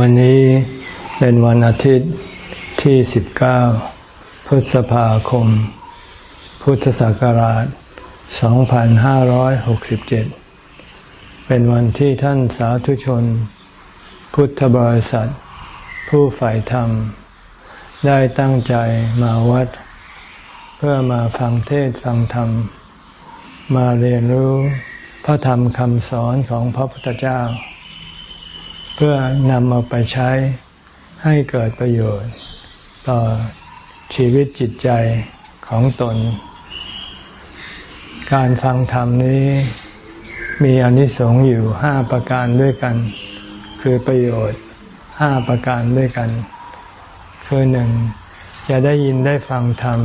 วันนี้เป็นวันอาทิตย์ที่ 19 พฤษภาคม พุทธศักราช 2567 เป็นวันที่ท่านสาธุชน พุทธบริษัท ผู้ฝ่ายธรรม ได้ตั้งใจมาวัด เพื่อมาฟังเทศฟังธรรม มาเรียนรู้พระธรรมคำสอนของพระพุทธเจ้า เพื่อนำเอาไปใช้ให้เกิดประโยชน์ ต่อชีวิตจิตใจของตน การฟังธรรมนี้มีอนิสงส์อยู่ห้าประการด้วยกัน คือประโยชน์ห้าประการด้วยกัน คือหนึ่งจะได้ยินได้ฟังธรรม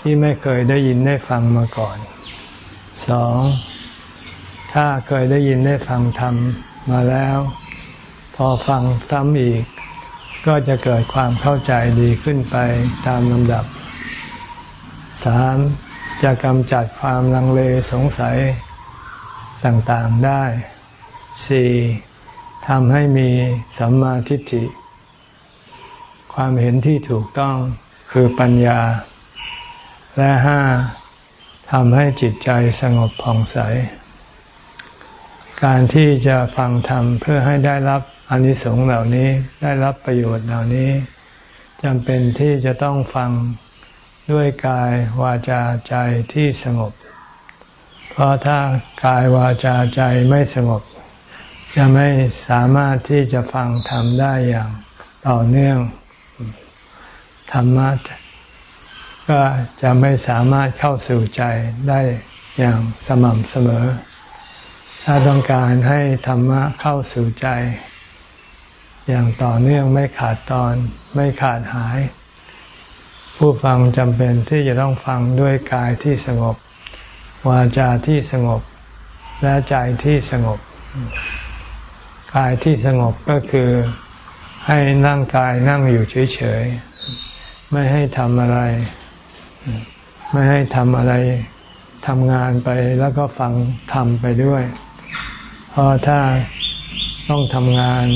ที่ไม่เคยได้ยินได้ฟังมาก่อนสองถ้าเคยได้ยินได้ฟังธรรมมาแล้ว พอฟังซ้ำอีก ก็จะเกิดความเข้าใจดีขึ้นไปตามลำดับสามจะกำจัดความลังเลสงสัยต่างๆได้สี่ทำให้มีสัมมาทิฏฐิ ความเห็นที่ถูกต้องคือปัญญา และห้าทำให้จิตใจสงบผ่องใส การที่จะฟังธรรมเพื่อให้ได้รับอนิสงส์เหล่านี้ได้รับประโยชน์เหล่านี้จำเป็นที่จะต้องฟังด้วยกายวาจาใจที่สงบ เพราะถ้ากายวาจาใจไม่สงบ จะไม่สามารถที่จะฟังธรรมได้อย่างต่อเนื่อง ธรรมะก็จะไม่สามารถเข้าสู่ใจได้อย่างสม่ำเสมอ ถ้าต้องการให้ธรรมะเข้าสู่ใจ อย่างต่อเนื่องไม่ขาดตอนไม่ขาดหาย ผู้ฟังจำเป็นที่จะต้องฟังด้วยกายที่สงบ วาจาที่สงบ และใจที่สงบ กายที่สงบก็คือให้นั่งกายนั่งอยู่เฉยๆ ไม่ให้ทำอะไร ไม่ให้ทำอะไรทำงานไปแล้วก็ฟังทำไปด้วย เพราะถ้าต้องทำงาน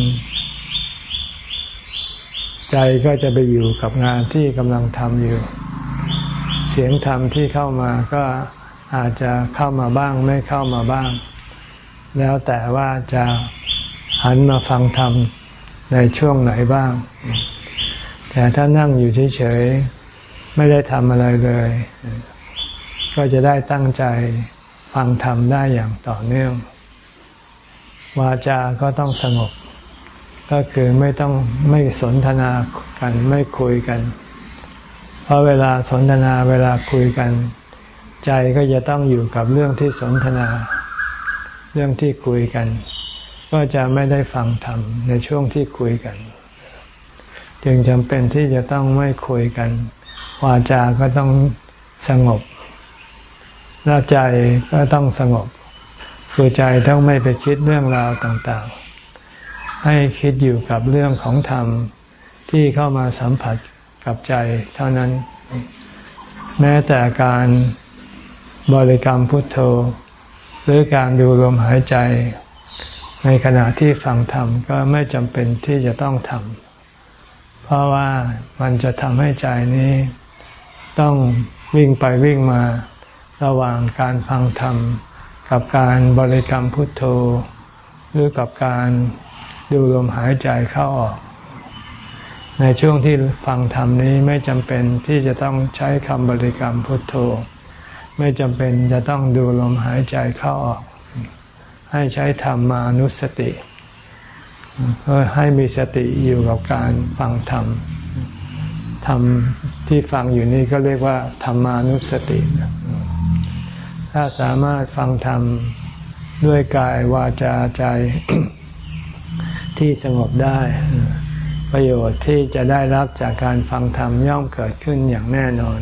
ใจก็จะไปอยู่กับงานที่กำลังทำอยู่ เสียงธรรมที่เข้ามาก็อาจจะเข้ามาบ้างไม่เข้ามาบ้าง แล้วแต่ว่าจะหันมาฟังธรรมในช่วงไหนบ้าง แต่ถ้านั่งอยู่เฉยๆไม่ได้ทำอะไรเลย ก็จะได้ตั้งใจฟังธรรมได้อย่างต่อเนื่อง วาจาก็ต้องสงบ ก็คือไม่ต้องไม่สนทนากันไม่คุยกัน เพราะเวลาสนทนาเวลาคุยกัน ใจก็จะต้องอยู่กับเรื่องที่สนทนา เรื่องที่คุยกัน ก็จะไม่ได้ฟังธรรมในช่วงที่คุยกัน จึงจำเป็นที่จะต้องไม่คุยกัน วาจาก็ต้องสงบแล้วใจก็ต้องสงบ คือใจต้องไม่ไปคิดเรื่องราวต่างๆ ให้คิดอยู่กับเรื่องของธรรมที่เข้ามาสัมผัสกับใจเท่านั้น แม้แต่การบริกรรมพุทโธ หรือการดูลมหายใจ ในขณะที่ฟังธรรมก็ไม่จำเป็นที่จะต้องทำเพราะว่ามันจะทำให้ใจนี้ต้องวิ่งไปวิ่งมาระหว่างการฟังธรรม กับการบริกรรมพุทโธ หรือกับการดูลมหายใจเข้าออก ในช่วงที่ฟังธรรมนี้ไม่จำเป็นที่จะต้องใช้คำบริกรรมพุทโธ ไม่จำเป็นจะต้องดูลมหายใจเข้าออก ให้ใช้ธรรมานุสติเพื่อให้มีสติอยู่กับการฟังธรรมธรรมที่ฟังอยู่นี้ก็เรียกว่าธรรมานุสติ ถ้าสามารถฟังธรรมด้วยกายวาจาใจที่สงบได้ ประโยชน์ที่จะได้รับจากการฟังธรรมย่อมเกิดขึ้นอย่างแน่นอน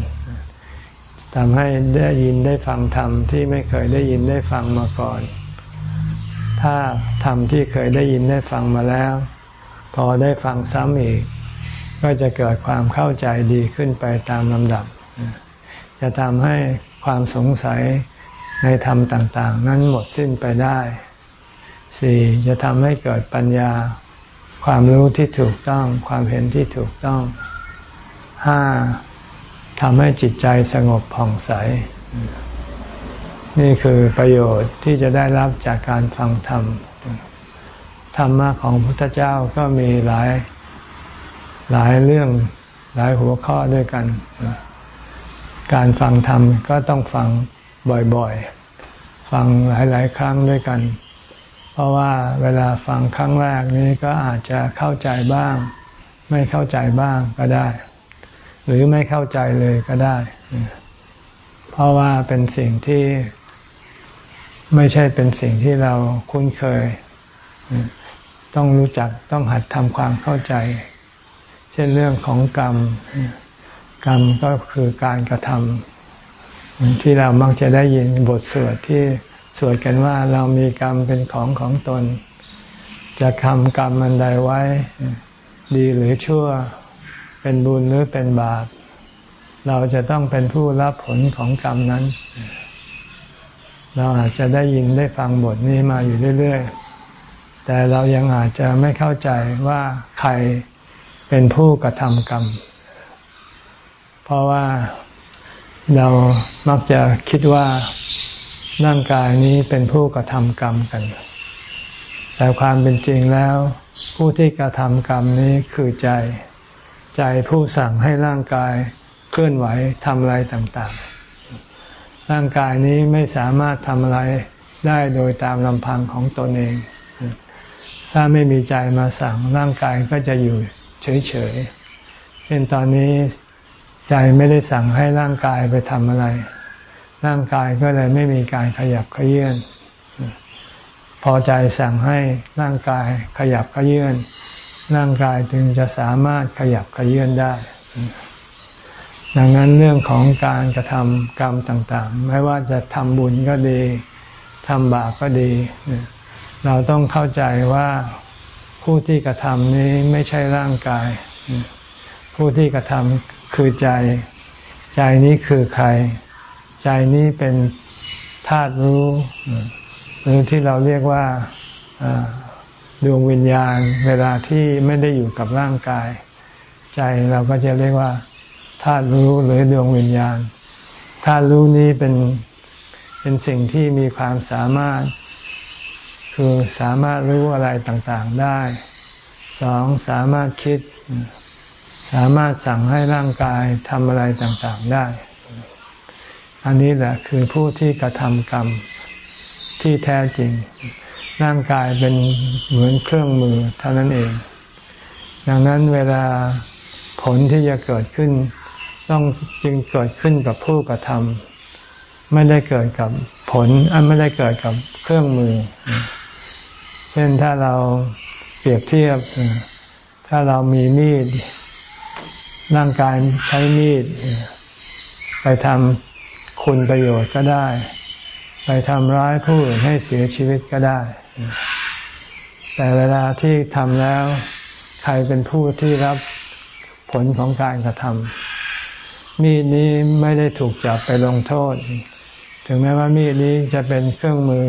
ทำให้ได้ยินได้ฟังธรรมที่ไม่เคยได้ยินได้ฟังมาก่อน ถ้าธรรมที่เคยได้ยินได้ฟังมาแล้ว พอได้ฟังซ้ำอีก ก็จะเกิดความเข้าใจดีขึ้นไปตามลำดับ จะทำให้ความสงสัย ในธรรมต่าง ๆ นั้นหมดสิ้นไปได้สี่จะทำให้เกิดปัญญา ความรู้ที่ถูกต้อง ความเห็นที่ถูกต้องห้าทำให้จิตใจสงบผ่องใส นี่คือประโยชน์ที่จะได้รับจากการฟังธรรม ธรรมะของพุทธเจ้าก็มีหลายหลายเรื่องหลายหัวข้อด้วยกัน การฟังธรรมก็ต้องฟัง บ่อยๆ ฟังหลาย ๆ ครั้งด้วยกัน เพราะว่าเวลาฟังครั้งแรกนี้ก็อาจจะเข้าใจบ้าง ไม่เข้าใจบ้างก็ได้ หรือไม่เข้าใจเลยก็ได้ เพราะว่าเป็นสิ่งที่ไม่ใช่เป็นสิ่งที่เราคุ้นเคย ต้องรู้จักต้องหัดทำความเข้าใจ เช่นเรื่องของกรรม กรรมก็คือการกระทำ ที่เรามักจะได้ยินบทสวดที่สวดกันว่าเรามีกรรมเป็นของของตน จะทำกรรมมันใดไว้ ดีหรือชั่ว เป็นบุญหรือเป็นบาป เราจะต้องเป็นผู้รับผลของกรรมนั้น เราอาจจะได้ยินได้ฟังบทนี้มาอยู่เรื่อยๆ แต่เรายังอาจจะไม่เข้าใจว่าใครเป็นผู้กระทำกรรม เพราะว่า เรามักจะคิดว่าร่างกายนี้เป็นผู้กระทำกรรมกัน แต่ความเป็นจริงแล้ว ผู้ที่กระทำกรรมนี้คือใจ ใจผู้สั่งให้ร่างกายเคลื่อนไหวทำอะไรต่างๆ ร่างกายนี้ไม่สามารถทำอะไรได้โดยตามลำพังของตนเอง ถ้าไม่มีใจมาสั่งร่างกายก็จะอยู่เฉยๆ เช่นตอนนี้ ใจไม่ได้สั่งให้ร่างกายไปทำอะไร ร่างกายก็เลยไม่มีการขยับขยื่นพอใจสั่งให้ร่างกายขยับขยื่นร่างกายจึงจะสามารถขยับขยื่นได้ ดังนั้นเรื่องของการกระทำกรรมต่างๆ ไม่ว่าจะทำบุญก็ดีทำบาปก็ดี เราต้องเข้าใจว่าผู้ที่กระทำนี้ไม่ใช่ร่างกาย ผู้ที่กระทำ คือใจ ใจนี้คือใคร ใจนี้เป็นธาตุรู้ หรือที่เราเรียกว่าดวงวิญญาณ เวลาที่ไม่ได้อยู่กับร่างกาย ใจเราก็จะเรียกว่าธาตุรู้หรือดวงวิญญาณธาตุรู้นี้เป็นเป็นสิ่งที่มีความสามารถ คือสามารถรู้อะไรต่างๆได้ สองสามารถคิด สามารถสั่งให้ร่างกายทำอะไรต่างๆได้ อันนี้แหละคือผู้ที่กระทำกรรมที่แท้จริง ร่างกายเป็นเหมือนเครื่องมือเท่านั้นเอง ดังนั้นเวลาผลที่จะเกิดขึ้น ต้องจึงเกิดขึ้นกับผู้กระทำไม่ได้เกิดกับผลอันไม่ได้เกิดกับเครื่องมือ เช่นถ้าเราเปรียบเทียบถ้าเรามีมีด ร่างกายใช้มีด ไปทำคุณประโยชน์ก็ได้ ไปทำร้ายผู้อื่นให้เสียชีวิตก็ได้ แต่เวลาที่ทำแล้ว ใครเป็นผู้ที่รับผลของการกระทำมีดนี้ไม่ได้ถูกจับไปลงโทษ ถึงแม้ว่ามีดนี้จะเป็นเครื่องมือ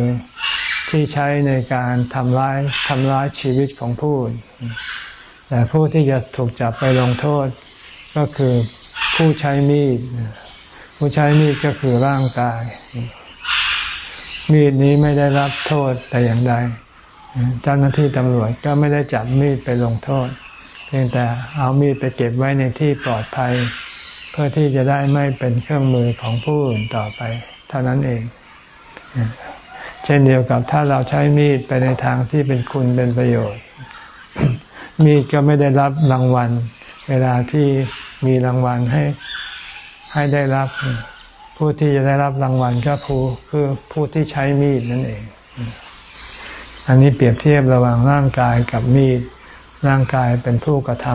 ที่ใช้ในการทำร้ายทำร้ายชีวิตของผู้แต่ผู้ที่จะถูกจับไปลงโทษ ก็คือผู้ใช้มีด ผู้ใช้มีดก็คือร่างกาย มีดนี้ไม่ได้รับโทษแต่อย่างใดเจ้าหน้าที่ตำรวจก็ไม่ได้จับมีดไปลงโทษ เพียงแต่เอามีดไปเก็บไว้ในที่ปลอดภัย เพื่อที่จะได้ไม่เป็นเครื่องมือของผู้อื่นต่อไป เท่านั้นเอง เช่นเดียวกับถ้าเราใช้มีดไปในทางที่เป็นคุณเป็นประโยชน์ มีดก็ไม่ได้รับรางวัล เวลาที่มีรางวัลให้ให้ได้รับ ผู้ที่จะได้รับรางวัลก็ผู้คือผู้ที่ใช้มีดนั่นเอง อันนี้เปรียบเทียบระหว่างร่างกายกับมีด ร่างกายเป็นผู้กระท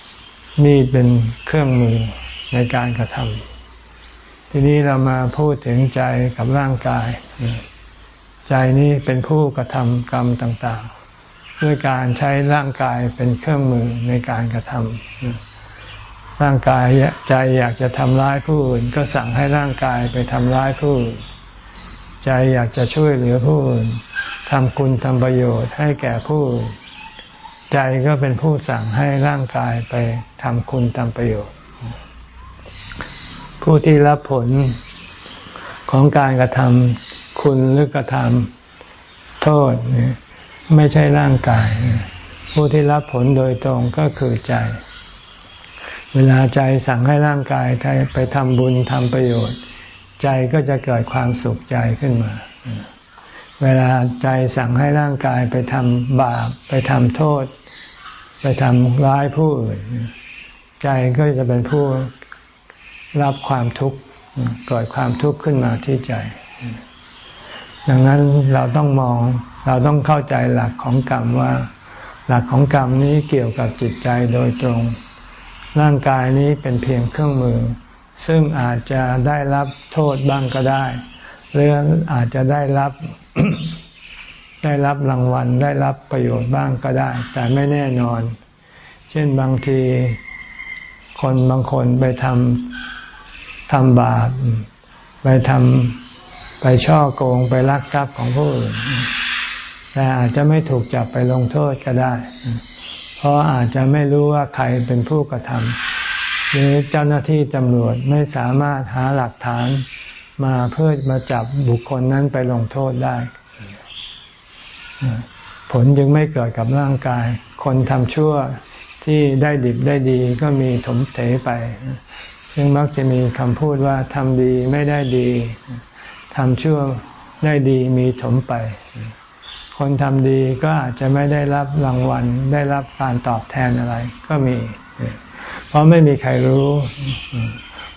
ำมีดเป็นเครื่องมือในการกระทำทีนี้เรามาพูดถึงใจกับร่างกาย ใจนี้เป็นผู้กระทำกรรมต่าง ๆ ด้วยการใช้ร่างกายเป็นเครื่องมือในการกระทำร่างกายใจอยากจะทำร้ายผู้อื่น ก็สั่งให้ร่างกายไปทำร้ายผู้อื่นใจอยากจะช่วยเหลือผู้อื่นทำคุณทำประโยชน์ให้แก่ผู้อื่นใจก็เป็นผู้สั่งให้ร่างกายไปทำคุณทำประโยชน์ ผู้ที่รับผลของการกระทำคุณหรือกระทำโทษ ไม่ใช่ร่างกาย ผู้ที่รับผลโดยตรงก็คือใจ เวลาใจสั่งให้ร่างกายไปทำบุญทำประโยชน์ ใจก็จะเกิดความสุขใจขึ้นมา เวลาใจสั่งให้ร่างกายไปทำบาป ไปทำโทษ ไปทำร้ายผู้อื่นใจก็จะเป็นผู้รับความทุกข์เกิดความทุกข์ขึ้นมาที่ใจ ดังนั้นเราต้องมอง เราต้องเข้าใจหลักของกรรมว่า หลักของกรรมนี้เกี่ยวกับจิตใจโดยตรง ร่างกายนี้เป็นเพียงเครื่องมือ ซึ่งอาจจะได้รับโทษบ้างก็ได้ หรืออาจจะได้รับได้รับรางวัลได้รับประโยชน์บ้างก็ได้ แต่ไม่แน่นอน เช่นบางทีคนบางคนไปทำทำบาปไปทำไปช่อโกงไปลักทรัพย์ของผู้อื่น แต่อาจจะไม่ถูกจับไปลงโทษก็ได้ เพราะอาจจะไม่รู้ว่าใครเป็นผู้กระทำหรือเจ้าหน้าที่ตำรวจไม่สามารถหาหลักฐานมาเพื่อมาจับบุคคลนั้นไปลงโทษได้ ผลจึงไม่เกิดกับร่างกาย คนทำชั่วที่ได้ดิบได้ดีก็มีถมเถไป ซึ่งมักจะมีคำพูดว่าทำดีไม่ได้ดีทำชั่วได้ดีมีถมไป คนทำดีก็อาจจะไม่ได้รับรางวัล ได้รับการตอบแทนอะไร ก็มี เพราะไม่มีใครรู้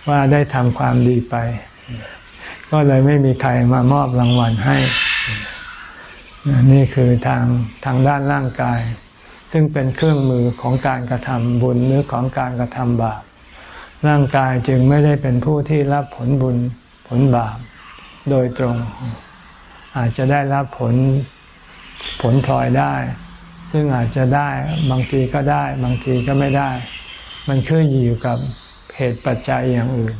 ว่าได้ทำความดีไป ก็เลยไม่มีใครมามอบรางวัลให้ นี่คือทางทางด้านร่างกาย ซึ่งเป็นเครื่องมือของการกระทำบุญหรือของการกระทำบาป ร่างกายจึงไม่ได้เป็นผู้ที่รับผลบุญผลบาปโดยตรง อาจจะได้รับผล ผลพลอยได้ ซึ่งอาจจะได้บางทีก็ได้ บางทีก็ไม่ได้ มันขึ้นอยู่กับเหตุปัจจัยอย่างอื่น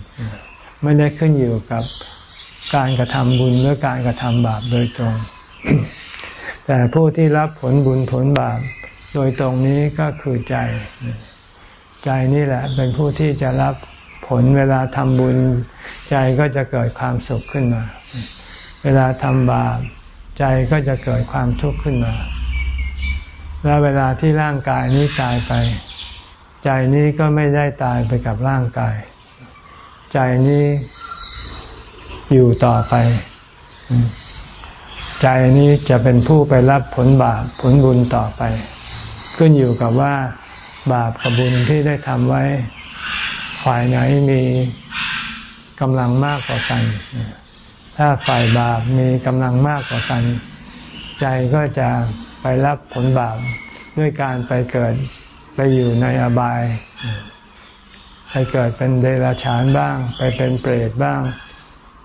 ไม่ได้ขึ้นอยู่กับการกระทำบุญหรือการกระทำบาปโดยตรง แต่ผู้ที่รับผลบุญผลบาปโดยตรงนี้ก็คือใจ ใจนี่แหละ เป็นผู้ที่จะรับผลเวลาทำบุญ ใจก็จะเกิดความสุขขึ้นมา เวลาทำบาป ใจก็จะเกิดความทุกข์ขึ้นมา แล้วเวลาที่ร่างกายนี้ตายไป ใจนี้ก็ไม่ได้ตายไปกับร่างกาย ใจนี้อยู่ต่อไป ใจนี้จะเป็นผู้ไปรับผลบาปผลบุญต่อไป ขึ้นอยู่กับว่าบาปกับบุญที่ได้ทำไว้ ฝ่ายไหนมีกำลังมากกว่ากัน ถ้าฝ่ายบาปมีกำลังมากกว่ากัน ใจก็จะไปรับผลบาปด้วยการไปเกิดไปอยู่ในอบาย ไปเกิดเป็นเดรัจฉานบ้าง ไปเป็นเปรตบ้าง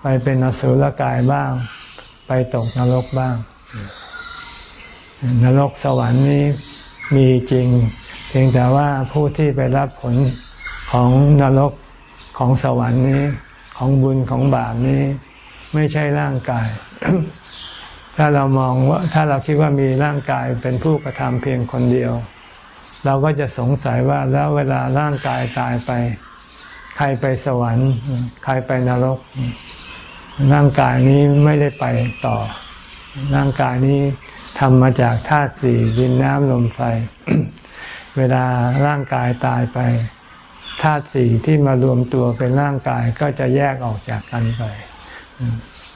ไปเป็นอสุรกายบ้าง ไปตกนรกบ้าง นรกสวรรค์นี้มีจริง เพียงแต่ว่าผู้ที่ไปรับผลของนรกของสวรรค์นี้ ของบุญของบาปนี้ ไม่ใช่ร่างกาย ถ้าเรามองว่า ถ้าเราคิดว่ามีร่างกายเป็นผู้กระทำเพียงคนเดียว เราก็จะสงสัยว่าแล้วเวลาร่างกายตายไป ใครไปสวรรค์ ใครไปนรก ร่างกายนี้ไม่ได้ไปต่อ ร่างกายนี้ทำมาจากธาตุสี่ดินน้ำลมไฟ เวลาร่างกายตายไปธาตุสี่ที่มารวมตัวเป็นร่างกายก็จะแยกออกจากกันไป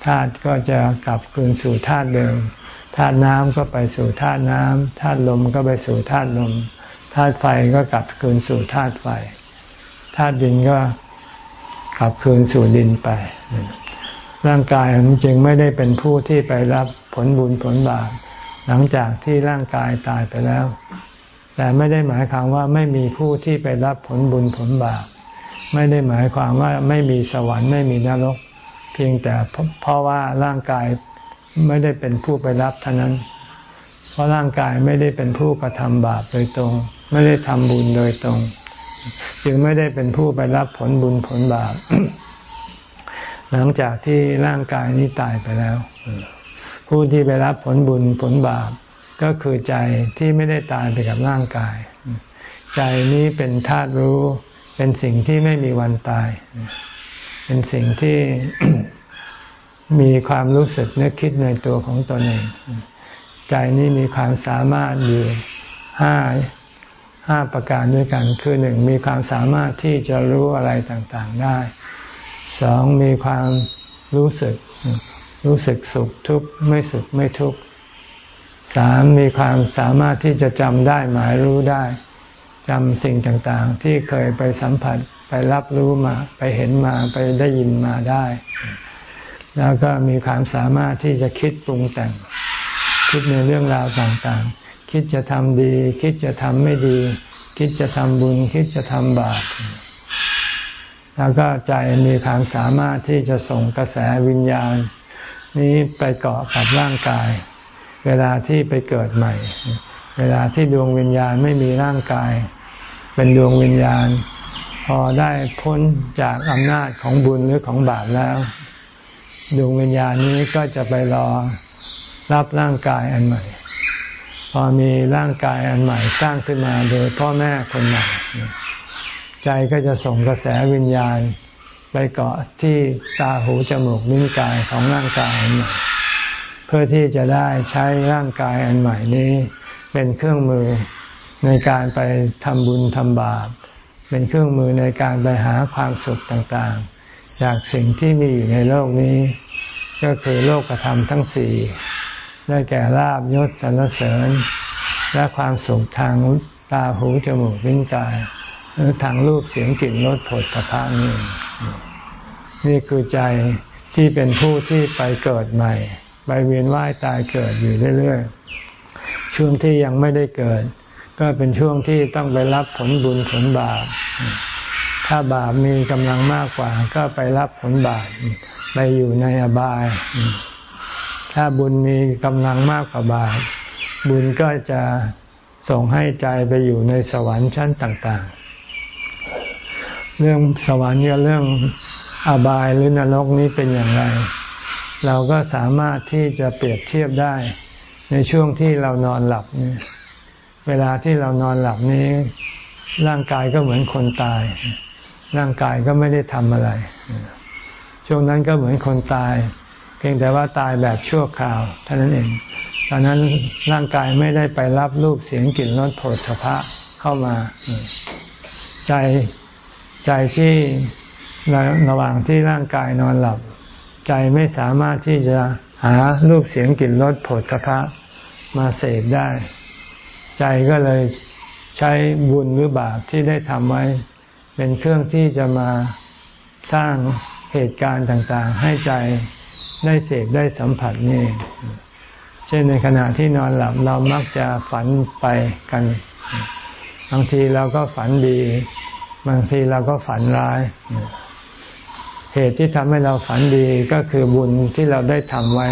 ธาตุก็จะกลับคืนสู่ธาตุเดิมธาตุน้ำก็ไปสู่ธาตุน้ำธาตุลมก็ไปสู่ธาตุลมธาตุไฟก็กลับคืนสู่ธาตุไฟธาตุดินก็กลับคืนสู่ดินไป ร่างกายมันจึงไม่ได้เป็นผู้ที่ไปรับผลบุญผลบาปหลังจากที่ร่างกายตายไปแล้ว แต่ไม่ได้หมายความว่าไม่มีผู้ที่ไปรับผลบุญผลบาปไม่ได้หมายความว่าไม่มีสวรรค์ไม่มีนรก เพียงแต่เพราะว่าร่างกายไม่ได้เป็นผู้ไปรับเท่านั้น เพราะร่างกายไม่ได้เป็นผู้กระทำบาปโดยตรง ไม่ได้ทำบุญโดยตรง จึงไม่ได้เป็นผู้ไปรับผลบุญผลบาป หลังจากที่ร่างกายนี้ตายไปแล้ว ผู้ที่ไปรับผลบุญผลบาป ก็คือใจที่ไม่ได้ตายไปกับร่างกาย ใจนี้เป็นธาตุรู้ เป็นสิ่งที่ไม่มีวันตาย เป็นสิ่งที่มีความรู้สึกนึกคิดในตัวของตนเอง ใจนี้มีความสามารถอยู่ห้าห้าประการด้วยกัน คือหนึ่งมีความสามารถที่จะรู้อะไรต่างๆได้สองมีความรู้สึก รู้สึกสุขทุกข์ไม่สุขไม่ทุกข์สามมีความสามารถที่จะจำได้หมายรู้ได้ จำสิ่งต่างๆ ที่เคยไปสัมผัสไปรับรู้มา ไปเห็นมาไปได้ยินมาได้ แล้วก็มีความสามารถที่จะคิดปรุงแต่ง คิดในเรื่องราวต่างๆ คิดจะทำดี คิดจะทำไม่ดี คิดจะทำบุญ คิดจะทำบาปแล้วก็ใจมีความสามารถที่จะส่งกระแสวิญญาณ นี้ไปเกาะกับร่างกาย เวลาที่ไปเกิดใหม่ เวลาที่ดวงวิญญาณไม่มีร่างกาย เป็นดวงวิญญาณ พอได้พ้นจากอำนาจของบุญหรือของบาปแล้ว ดวงวิญญาณนี้ก็จะไปรอรับร่างกายอันใหม่ พอมีร่างกายอันใหม่สร้างขึ้นมาโดยพ่อแม่คนใหม่ใจก็จะส่งกระแสวิญญาณไปเกาะที่ตาหูจมูกลิ้นกายของร่างกายอันใหม่ เพื่อที่จะได้ใช้ร่างกายอันใหม่นี้ เป็นเครื่องมือในการไปทำบุญทำบาป เป็นเครื่องมือในการไปหาความสุขต่างๆ จากสิ่งที่มีอยู่ในโลกนี้ ก็คือโลกธรรมทั้งสี่ได้แก่ลาบยศสรรเสริญ และความสุขทางตาหูจมูกลิ้นกายหรือทางรูปเสียงกลิ่นรสผลพระนี่นี่คือใจที่เป็นผู้ที่ไปเกิดใหม่ ไปเวียนว่ายตายเกิดอยู่เรื่อยๆ ช่วงที่ยังไม่ได้เกิด ก็เป็นช่วงที่ต้องไปรับผลบุญผลบาป ถ้าบาปมีกำลังมากกว่า ก็ไปรับผลบาปไปอยู่ในอบาย ถ้าบุญมีกำลังมากกว่าบาป บุญก็จะส่งให้ใจไปอยู่ในสวรรค์ชั้นต่าง ๆ เรื่องสวรรค์กับเรื่องอบายหรือนรกนี้เป็นอย่างไร เราก็สามารถที่จะเปรียบเทียบได้ ในช่วงที่เรานอนหลับนี่เวลาที่เรานอนหลับนี้ ร่างกายก็เหมือนคนตาย ร่างกายก็ไม่ได้ทำอะไร ช่วงนั้นก็เหมือนคนตาย เพียงแต่ว่าตายแบบชั่วคราวเท่านั้นเองตอนนั้นร่างกายไม่ได้ไปรับรูปเสียงกลิ่นรสผลสะพะเข้ามาใจใจที่ระหว่างที่ร่างกายนอนหลับ ใจไม่สามารถที่จะหารูปเสียงกลิ่นรสผลสะพะ มาเสพได้ ใจก็เลยใช้บุญหรือบาปที่ได้ทำไว้ เป็นเครื่องที่จะมาสร้างเหตุการณ์ต่างๆ ให้ใจได้เสพได้สัมผัสนี่เช่นในขณะที่นอนหลับเรามักจะฝันไปกัน บางทีเราก็ฝันดี บางทีเราก็ฝันร้าย เหตุที่ทำให้เราฝันดีก็คือบุญที่เราได้ทำไว้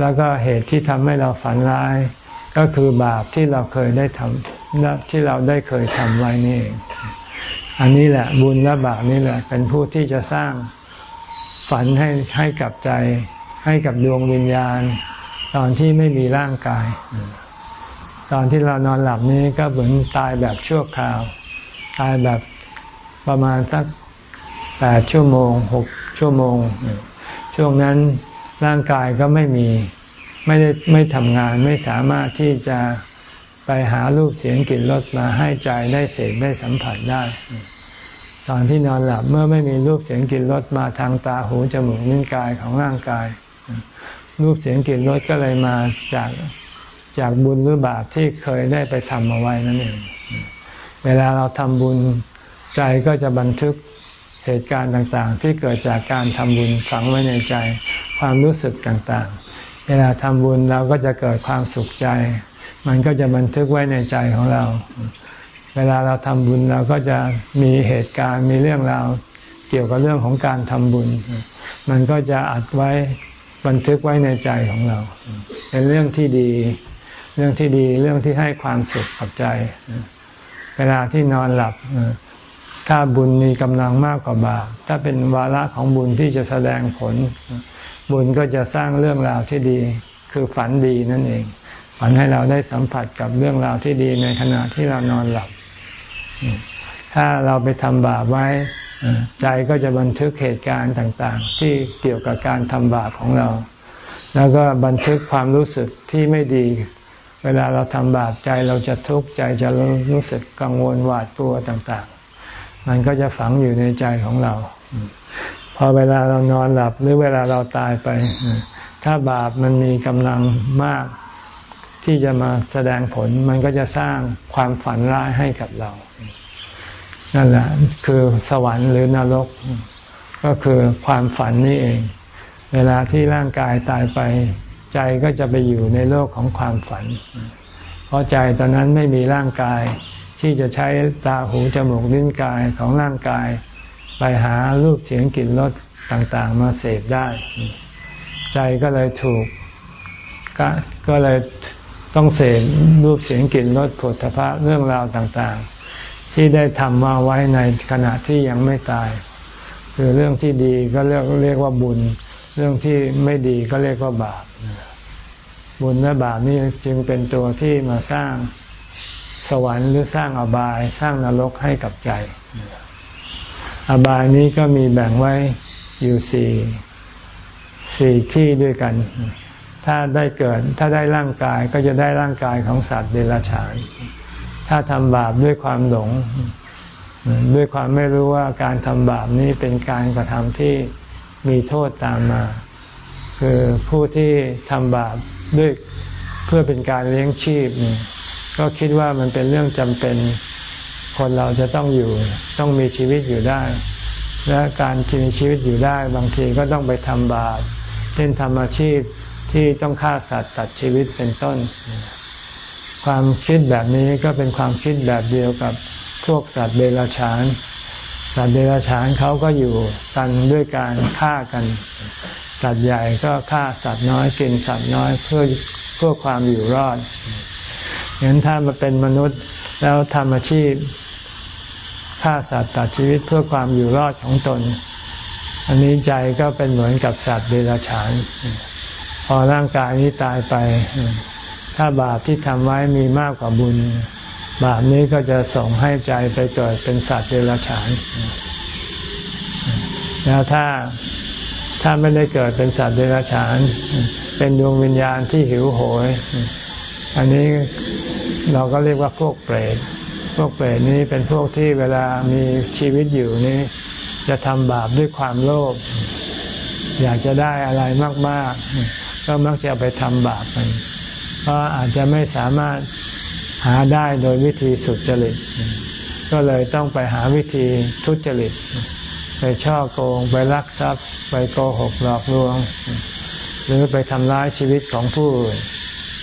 แล้วก็เหตุที่ทำให้เราฝันร้าย ก็คือบาปที่เราเคยได้ทำที่เราได้เคยทำไว้นี่อันนี้แหละบุญและบาปนี่แหละเป็นผู้ที่จะสร้างฝันให้ให้กับใจ ให้กับดวงวิญญาณ ตอนที่ไม่มีร่างกาย ตอนที่เรานอนหลับนี้ก็เหมือนตายแบบชั่วคราว ตายแบบประมาณสักแปดชั่วโมงหกชั่วโมง ช่วงนั้น ร่างกายก็ไม่มีไม่ได้ไม่ทำงานไม่สามารถที่จะไปหารูปเสียงกลิ่นรสมาให้ใจได้เสพได้สัมผัสได้ ตอนที่นอนหลับเมื่อไม่มีรูปเสียงกลิ่นรสมาทางตาหูจมูกนิ้วกายของร่างกาย รูปเสียงกลิ่นรสก็เลยมาจากจากบุญหรือบาปที่เคยได้ไปทำเอาไว้นั่นเองเวลาเราทำบุญใจก็จะบันทึกเหตุการณ์ต่างๆ ที่เกิดจากการทำบุญฝังไว้ในใจ ความรู้สึกต่างๆ เวลาทำบุญเราก็จะเกิดความสุขใจ มันก็จะบันทึกไว้ในใจของเรา เวลาเราทำบุญเราก็จะมีเหตุการณ์มีเรื่องราวเกี่ยวกับเรื่องของการทำบุญ มันก็จะอัดไว้บันทึกไว้ในใจของเรา เป็นเรื่องที่ดี เรื่องที่ดีเรื่องที่ให้ความสุขกับใจ เวลาที่นอนหลับถ้าบุญมีกำลังมากกว่าบาปถ้าเป็นวาระของบุญที่จะแสดงผล บุญก็จะสร้างเรื่องราวที่ดี คือฝันดีนั่นเอง ฝันให้เราได้สัมผัสกับเรื่องราวที่ดีในขณะที่เรานอนหลับ ถ้าเราไปทำบาปไว้ ใจก็จะบันทึกเหตุการณ์ต่าง ๆ ที่เกี่ยวกับการทำบาปของเรา แล้วก็บันทึกความรู้สึกที่ไม่ดี เวลาเราทำบาปใจเราจะทุกข์ใจจะรู้สึกกังวลหวาดกลัวต่าง ๆ มันก็จะฝังอยู่ในใจของเรา พอเวลาเรานอนหลับหรือเวลาเราตายไป ถ้าบาปมันมีกำลังมาก ที่จะมาแสดงผลมันก็จะสร้างความฝันร้ายให้กับเรา นั่นแหละ คือสวรรค์หรือนรก ก็คือความฝันนี่เอง เวลาที่ร่างกายตายไป ใจก็จะไปอยู่ในโลกของความฝัน เพราะใจตอนนั้นไม่มีร่างกายที่จะใช้ตาหูจมูกลิ้นกายของร่างกาย ไปหารูปเสียงกลิ่นรสต่างๆ มาเสพได้ ใจก็เลยถูกกก็เลยต้องเสพรูปเสียงกลิ่นรสผลพระเรื่องราวต่างๆ ที่ได้ทำมาไว้ในขณะที่ยังไม่ตาย คือเรื่องที่ดีก็เรียกเรียกว่าบุญ เรื่องที่ไม่ดีก็เรียกว่าบาปบุญและบาปนี่จึงเป็นตัวที่มาสร้างสวรรค์หรือสร้างอบาย สร้างนรกให้กับใจ อบายนี้ก็มีแบ่งไว้อยู่สี่สี่ที่ด้วยกัน ถ้าได้เกิด ถ้าได้ร่างกายก็จะได้ร่างกายของสัตว์เดรัจฉาน ถ้าทำบาปด้วยความหลง ด้วยความไม่รู้ว่าการทำบาปนี้เป็นการกระทำที่มีโทษตามมา คือผู้ที่ทำบาปด้วยเพื่อเป็นการเลี้ยงชีพ ก็คิดว่ามันเป็นเรื่องจำเป็น คนเราจะต้องอยู่ต้องมีชีวิตอยู่ได้ และการมีชีวิตอยู่ได้บางทีก็ต้องไปทำบาปเช่นทำอาชีพที่ต้องฆ่าสัตว์ตัดชีวิตเป็นต้น ความคิดแบบนี้ก็เป็นความคิดแบบเดียวกับพวกสัตว์เดรัจฉาน สัตว์เดรัจฉานเขาก็อยู่กันด้วยการฆ่ากัน สัตว์ใหญ่ก็ฆ่าสัตว์น้อยกินสัตว์น้อยเพื่อเพื่อความอยู่รอดงั้นถ้ามาเป็นมนุษย์แล้วทำอาชีพ ฆ่าสัตว์ตัดชีวิตเพื่อความอยู่รอดของตน อันนี้ใจก็เป็นเหมือนกับสัตว์เดรัจฉาน พอร่างกายนี้ตายไป ถ้าบาปที่ทำไว้มีมากกว่าบุญ บาปนี้ก็จะส่งให้ใจไปเกิดเป็นสัตว์เดรัจฉาน แล้วถ้าถ้าไม่ได้เกิดเป็นสัตว์เดรัจฉาน เป็นดวงวิญญาณที่หิวโหย อันนี้เราก็เรียกว่าพวกเปรต พวกเปรตนี้เป็นพวกที่เวลามีชีวิตอยู่นี้ จะทำบาปด้วยความโลภอยากจะได้อะไรมาก ๆ ก็มักจะไปทำบาปกันเพราะอาจจะไม่สามารถหาได้โดยวิธีสุจริต ก็เลยต้องไปหาวิธีทุจริต ไปช่อโกง ไปลักทรัพย์ ไปโกหกหลอกลวง หรือไปทำร้ายชีวิตของผู้อื่น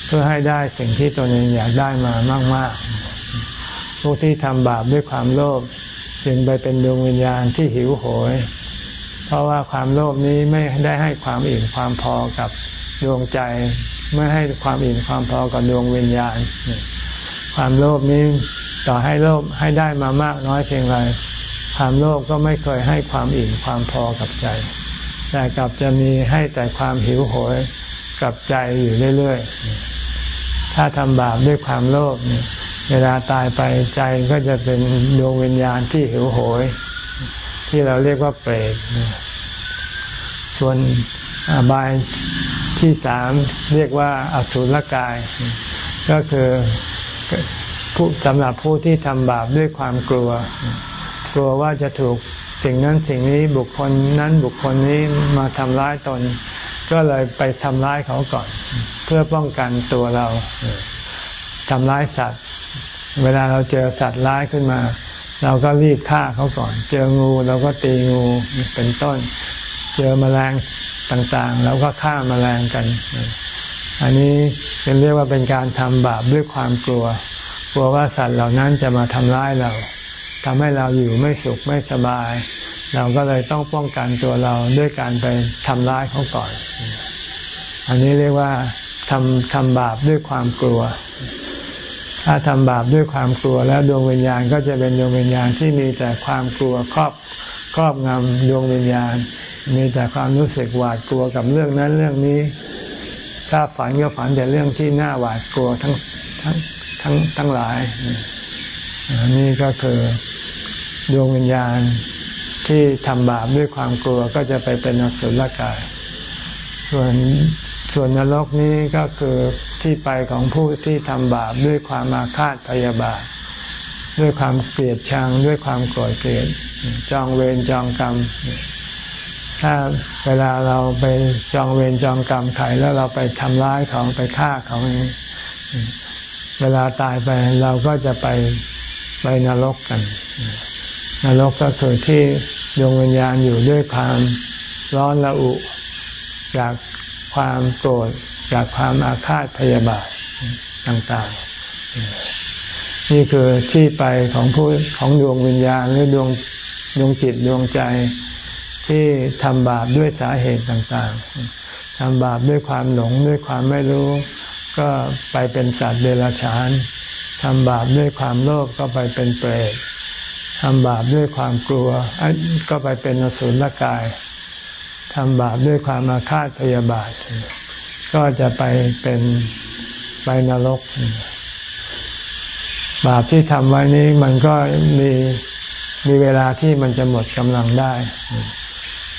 เพื่อให้ได้สิ่งที่ตนเองอยากได้มามาก ๆ ผู้ที่ทำบาปด้วยความโลภจึงไปเป็นดวงวิญญาณที่หิวโหย เพราะว่าความโลภนี้ไม่ได้ให้ความอิ่มความพอกับดวงใจ ไม่ให้ความอิ่มความพอกับดวงวิญญาณ ความโลภนี้ต่อให้โลภให้ได้มามากน้อยเพียงไรความโลภก็ไม่เคยให้ความอิ่มความพอกับใจ แต่กลับจะมีให้แต่ความหิวโหยกับใจอยู่เรื่อยๆ ถ้าทำบาปด้วยความโลภเเวลาตายไปใจก็จะเป็นดวงวิญญาณที่หิวโหย ที่เราเรียกว่าเปรตส่วนอบายที่สามเรียกว่าอสุรกาย ก็คือผู้สำหรับผู้ที่ทำบาปด้วยความกลัว กลัวว่าจะถูกสิ่งนั้นสิ่งนี้บุคคลนั้นบุคคลนี้มาทำร้ายตน ก็เลยไปทำร้ายเขาก่อน เพื่อป้องกันตัวเราทำร้ายสัตว์ เวลาเราเจอสัตว์ร้ายขึ้นมา เราก็รีบฆ่าเขาก่อน เจองูเราก็ตีงูเป็นต้น เจอมแมลงต่างๆแล้วก็ฆ่ามาแมลงกัน อันนี้เป็นเรียกว่าเป็นการทำบาปด้วยความกลัว กลัวว่าสัตว์เหล่านั้นจะมาทำร้ายเราทำให้เราอยู่ไม่สุขไม่สบาย เราก็เลยต้องป้องกันตัวเราด้วยการไปทำร้ายเขาก่อน อันนี้เรียกว่าทำทำบาปด้วยความกลัว ถ้าทำบาปด้วยความกลัวแล้วดวงวิญญาณก็จะเป็นดวงวิญญาณที่มีแต่ความกลัวครอบครอบงำดวงวิญญาณ มีแต่ความรู้สึกหวาดกลัวกับเรื่องนั้นเรื่องนี้ ถ้าฝันก็ฝันแต่เรื่องที่น่าหวาดกลัวทั้งทั้งทั้งทั้งหลาย นี่ก็คือดวงวิญญาณที่ทำบาปด้วยความกลัวก็จะไปเป็นอสุรกาย ส่วนส่วนนรกนี้ก็คือ ที่ไปของผู้ที่ทำบาปด้วยความอาฆาตพยาบาท ด้วยความเกลียดชังด้วยความโกรธเกลียดจองเวรจองกรรม ถ้าเวลาเราไปจองเวรจองกรรมใครแล้วเราไปทำร้ายเขาไปฆ่าเขาเวลาตายไปเราก็จะไปไปนรกกัน นรกก็คือที่ดวงวิญญาณอยู่ด้วยความร้อนระอุ จากความโกรธ จากความอาฆาตพยาบาทต่างๆ นี่คือที่ไปของผู้ของดวงวิญญาณหรือดวงดวงจิตดวงใจที่ทำบาปด้วยสาเหตุต่างๆทำบาปด้วยความหลงด้วยความไม่รู้ ก็ไปเป็นสัตว์เดรัจฉานทำบาปด้วยความโลภก็ไปเป็นเปรตทำบาปด้วยความกลัวก็ไปเป็นอสุรกายทำบาปด้วยความอาฆาตพยาบาท ก็จะไปเป็นไปนรก บาปที่ทำไว้นี้มันก็มีมีเวลาที่มันจะหมดกำลังได้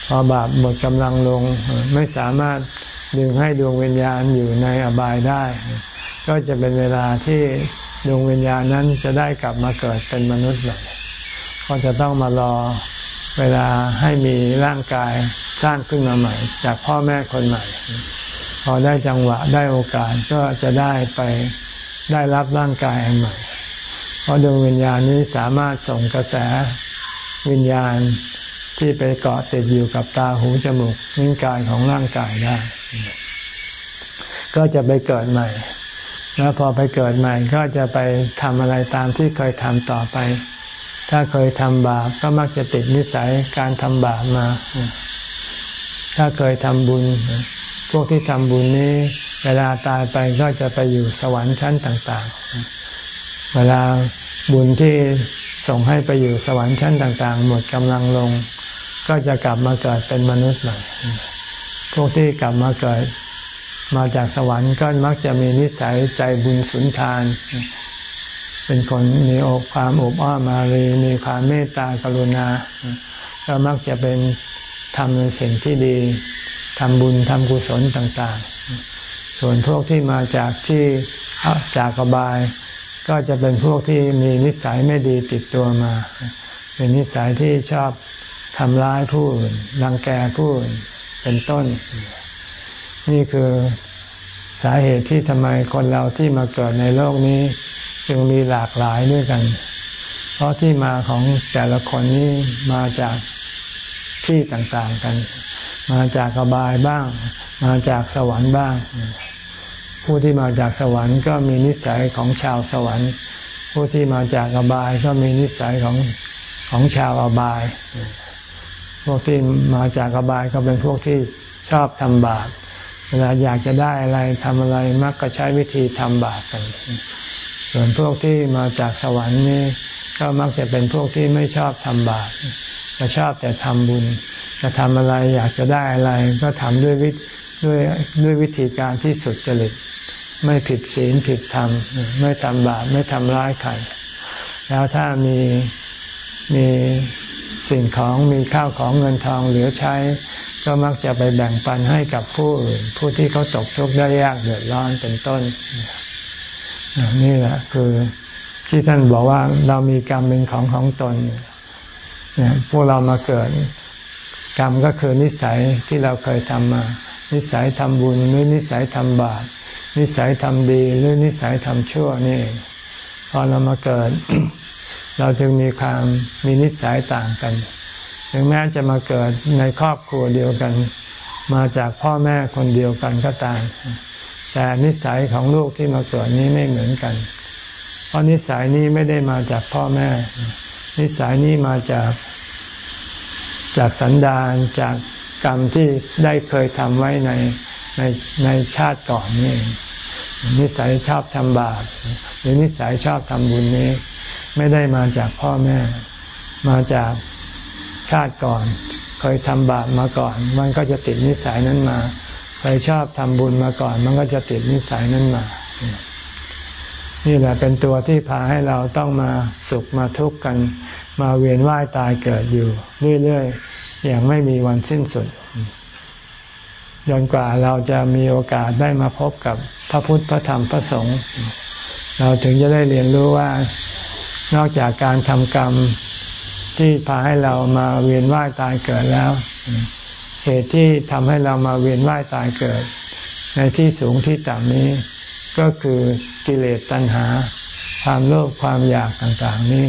พอบาปหมดกำลังลง ไม่สามารถดึงให้ดวงวิญญาณอยู่ในอบายได้ ก็จะเป็นเวลาที่ดวงวิญญาณนั้นจะได้กลับมาเกิดเป็นมนุษย์ใหม่ก็จะต้องมารอเวลาให้มีร่างกายสร้างขึ้นมาใหม่ จากพ่อแม่คนใหม่ พอได้จังหวะได้โอกาสก็จะได้ไปได้รับร่างกายใหม่ เพราะดวงวิญญาณนี้สามารถส่งกระแสวิญญาณที่ไปเกาะติดอยู่กับตาหูจมูกนิ้วกายของร่างกายได้ ก็จะไปเกิดใหม่ แล้วพอไปเกิดใหม่ก็จะไปทำอะไรตามที่เคยทำต่อไป ถ้าเคยทำบาปก็มักจะติดนิสัยการทำบาปมา ถ้าเคยทำบุญ พวกที่ทำบุญนี้ เวลาตายไปก็จะไปอยู่สวรรค์ชั้นต่างๆ เวลาบุญที่ส่งให้ไปอยู่สวรรค์ชั้นต่าง ๆ หมดกำลังลง ก็จะกลับมาเกิดเป็นมนุษย์ใหม่ พวกที่กลับมาเกิดมาจากสวรรค์ก็มักจะมีนิสัยใจบุญสุนทาน เป็นคนมีอกความอบอ้อมมารีมีความเมตตากรุณา ก็มักจะเป็นทำในสิ่งที่ดี ทำบุญทำกุศลต่างๆ ส่วนพวกที่มาจากที่จากกบาย ก็จะเป็นพวกที่มีนิสัยไม่ดีติดตัวมา เป็นนิสัยที่ชอบทำร้ายผู้อื่นรังแกผู้อื่นเป็นต้น นี่คือสาเหตุที่ทำไมคนเราที่มาเกิดในโลกนี้ จึงมีหลากหลายด้วยกัน เพราะที่มาของแต่ละคนนี้มาจากที่ต่างๆกัน มาจากกบายบ้าง มาจากสวรรค์บ้าง ผู้ที่มาจากสวรรค์ก็มีนิสัยของชาวสวรรค์ ผู้ที่มาจากอบายก็มีนิสัยของของชาวอบาย พวกที่มาจากอบายก็เป็นพวกที่ชอบทำบาปเวลาอยากจะได้อะไรทำอะไรมักก็ใช้วิธีทำบาปกัน ส่วนพวกที่มาจากสวรรค์นี่ก็มักจะเป็นพวกที่ไม่ชอบทำบาปจะชอบแต่ทำบุญ จะทำอะไรอยากจะได้อะไร ก็ทำด้วยวิด้วยด้วยวิธีการที่สุดจริต ไม่ผิดศีลผิดธรรม ไม่ทำบาปไม่ทำร้ายใครแล้วถ้ามีมีสิ่งของมีข้าวของเงินทองเหลือใช้ ก็มักจะไปแบ่งปันให้กับผู้อื่น ผู้ที่เขาตกทุกข์ได้ยากเดือดร้อนเป็นต้น นี่แหละคือที่ท่านบอกว่าเรามีกรรมเป็นของของตนพวกเรามาเกิด กรรมก็คือนิสัยที่เราเคยทำมา นิสัยทำบุญหรือนิสัยทำบาปนิสัยทำดีหรือนิสัยทำชั่วนี่ พอเรามาเกิด เราจึงมีความมีนิสัยต่างกัน ถึงแม้จะมาเกิดในครอบครัวเดียวกัน มาจากพ่อแม่คนเดียวกันก็ตามแต่นิสัยของลูกที่มาเกิดนี้ไม่เหมือนกัน เพราะนิสัยนี้ไม่ได้มาจากพ่อแม่ นิสัยนี้มาจาก จากสันดานจากกรรมที่ได้เคยทำไว้ในในในชาติก่อนนี่นิสัยชอบทำบาปหรือนิสัยชอบทำบุญนี้ ไม่ได้มาจากพ่อแม่ มาจากชาติก่อน เคยทำบาปมาก่อน มันก็จะติดนิสัยนั้นมา เคยชอบทำบุญมาก่อน มันก็จะติดนิสัยนั้นมา นี่แหละเป็นตัวที่พาให้เราต้องมาสุขมาทุกข์กัน มาเวียนว่ายตายเกิดอยู่ เรื่อยๆ อย่างไม่มีวันสิ้นสุดจนกว่าเราจะมีโอกาสได้มาพบกับพระพุทธพระธรรมพระสงฆ์เราถึงจะได้เรียนรู้ว่านอกจากการทำกรรมที่พาให้เรามาเวียนว่ายตายเกิดแล้ว เหตุที่ทำให้เรามาเวียนว่ายตายเกิด ในที่สูงที่ต่ำนี้ ก็คือกิเลสตัณหา ความโลภความอยากต่าง ๆ นี้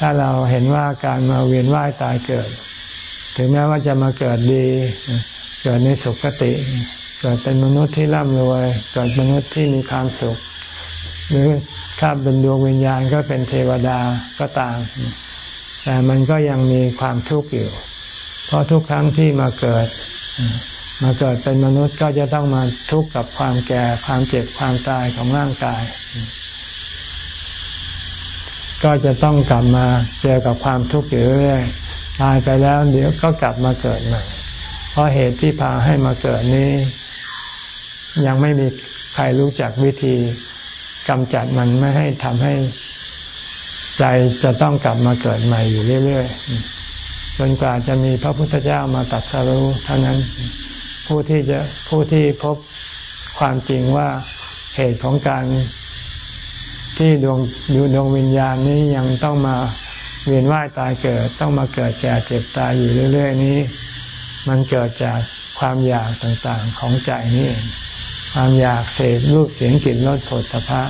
ถ้าเราเห็นว่าการมาเวียนว่ายตายเกิด ถึงแม้ว่าจะมาเกิดดี เกิดในสุขติ เกิดเป็นมนุษย์ที่ร่ำรวย เกิดมนุษย์ที่มีความสุข หรือถ้าเป็นดวงวิญญาณก็เป็นเทวดาก็ตาม แต่มันก็ยังมีความทุกข์อยู่ เพราะทุกครั้งที่มาเกิด มาเกิดเป็นมนุษย์ก็จะต้องมาทุกข์กับความแก่ ความเจ็บ ความตายของร่างกาย ก็จะต้องกลับมาเจอกับความทุกข์อยู่เรื่อยตายไปแล้วเดี๋ยวก็กลับมาเกิดใหม่ เพราะเหตุที่พาให้มาเกิดนี้ ยังไม่มีใครรู้จักวิธีกำจัดมันไม่ให้ทำให้ใจจะต้องกลับมาเกิดใหม่อยู่เรื่อยๆ จนกว่าจะมีพระพุทธเจ้ามาตัดสรู้เท่านั้นผู้ที่จะผู้ที่พบความจริงว่าเหตุของการ ที่ดวงอยู่ดวงวิญญาณนี้ยังต้องมาเวียนว่ายตายเกิด ต้องมาเกิดแก่เจ็บตายอยู่เรื่อย ๆ นี้ มันเกิดจากความอยากต่างๆของใจนี่เองความอยากเสพรูปเสียงกลิ่นรสผลพระ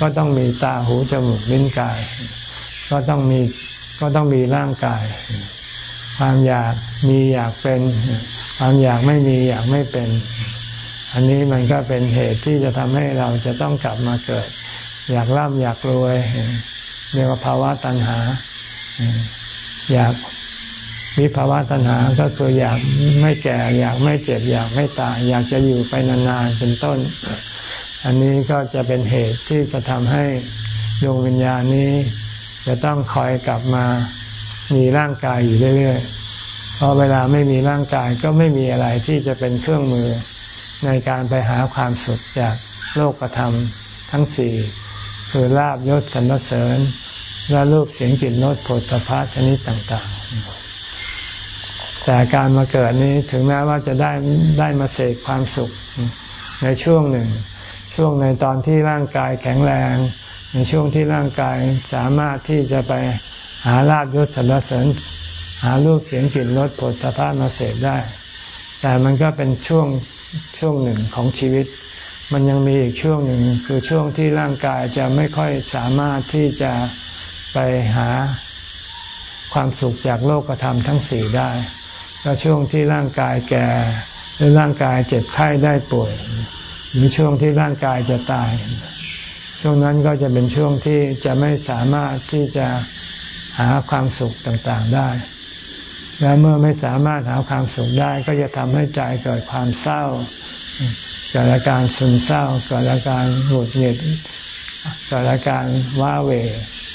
ก็ต้องมีตาหูจมูกลิ้นกาย ก็ต้องมีก็ต้องมีร่างกาย ความอยากมีอยากเป็น ความอยากไม่มีอยากไม่เป็น อันนี้มันก็เป็นเหตุที่จะทำให้เราจะต้องกลับมาเกิด อยากร่ำอยากรวยเรียกว่าภาวะตัณหา อยากวิภาวะตัณหาก็คืออยากไม่แก่ อยากไม่เจ็บ อยากไม่ตายอยากจะอยู่ไปนานๆเป็นต้น อันนี้ก็จะเป็นเหตุที่จะทำให้ดวงวิญญาณนี้ จะต้องคอยกลับมามีร่างกายอยู่เรื่อยๆเพราะเวลาไม่มีร่างกายก็ไม่มีอะไรที่จะเป็นเครื่องมือในการไปหาความสุขจากโลกธรรมทั้งสี่ คือลาบยศสรรเสริญ และรูปเสียงกลิ่นรสผลพระชนิดต่าง ๆ แต่การมาเกิดนี้ถึงแม้ว่าจะได้ได้มาเสกความสุขในช่วงหนึ่ง ช่วงในตอนที่ร่างกายแข็งแรง ในช่วงที่ร่างกายสามารถที่จะไปหาลาบยศสรรเสริญ หารูปเสียงกลิ่นรสผลสภาพมาเสพได้ แต่มันก็เป็นช่วงช่วงหนึ่งของชีวิต มันยังมีอีกช่วงหนึ่งคือช่วงที่ร่างกายจะไม่ค่อยสามารถที่จะไปหาความสุขจากโลกธรรมทั้งสี่ได้ ก็ช่วงที่ร่างกายแก่ หรือร่างกายเจ็บไข้ได้ป่วย หรือช่วงที่ร่างกายจะตาย ช่วงนั้นก็จะเป็นช่วงที่จะไม่สามารถที่จะหาความสุขต่างๆได้ และเมื่อไม่สามารถหาความสุขได้ ก็จะทำให้ใจเกิดความเศร้า เกิดอาการซึมเศร้าเกิดอาการหงุดหงิดเกิดอาการว้าเหว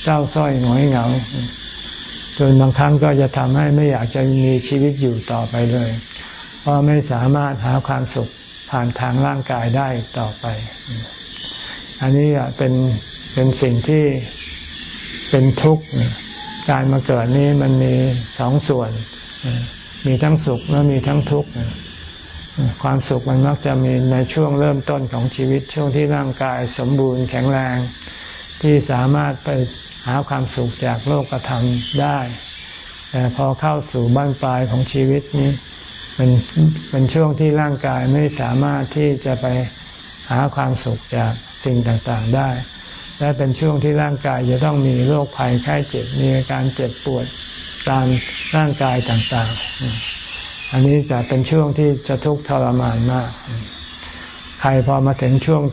เศร้าส้อยหงอยเหงาจนบางครั้งก็จะทำให้ไม่อยากจะมีชีวิตอยู่ต่อไปเลย เพราะไม่สามารถหาความสุขผ่านทางร่างกายได้ต่อไป อันนี้เป็นเป็นสิ่งที่เป็นทุกข์การมาเกิดนี้มันมีสองส่วน มีทั้งสุขและมีทั้งทุกข์ ความสุขมันมักจะมีในช่วงเริ่มต้นของชีวิตช่วงที่ร่างกายสมบูรณ์แข็งแรง ที่สามารถไปหาความสุขจากโลกธรรมได้ แต่พอเข้าสู่บ้านปลายของชีวิตนี้เป็นเป็นช่วงที่ร่างกายไม่สามารถที่จะไปหาความสุขจากสิ่งต่างๆได้ และเป็นช่วงที่ร่างกายจะต้องมีโรคภัยไข้เจ็บมีอาการเจ็บปวดตามร่างกายต่างๆ อันนี้จะเป็นช่วงที่จะทุกข์ทรมานมาก ใครพอมาถึงช่วง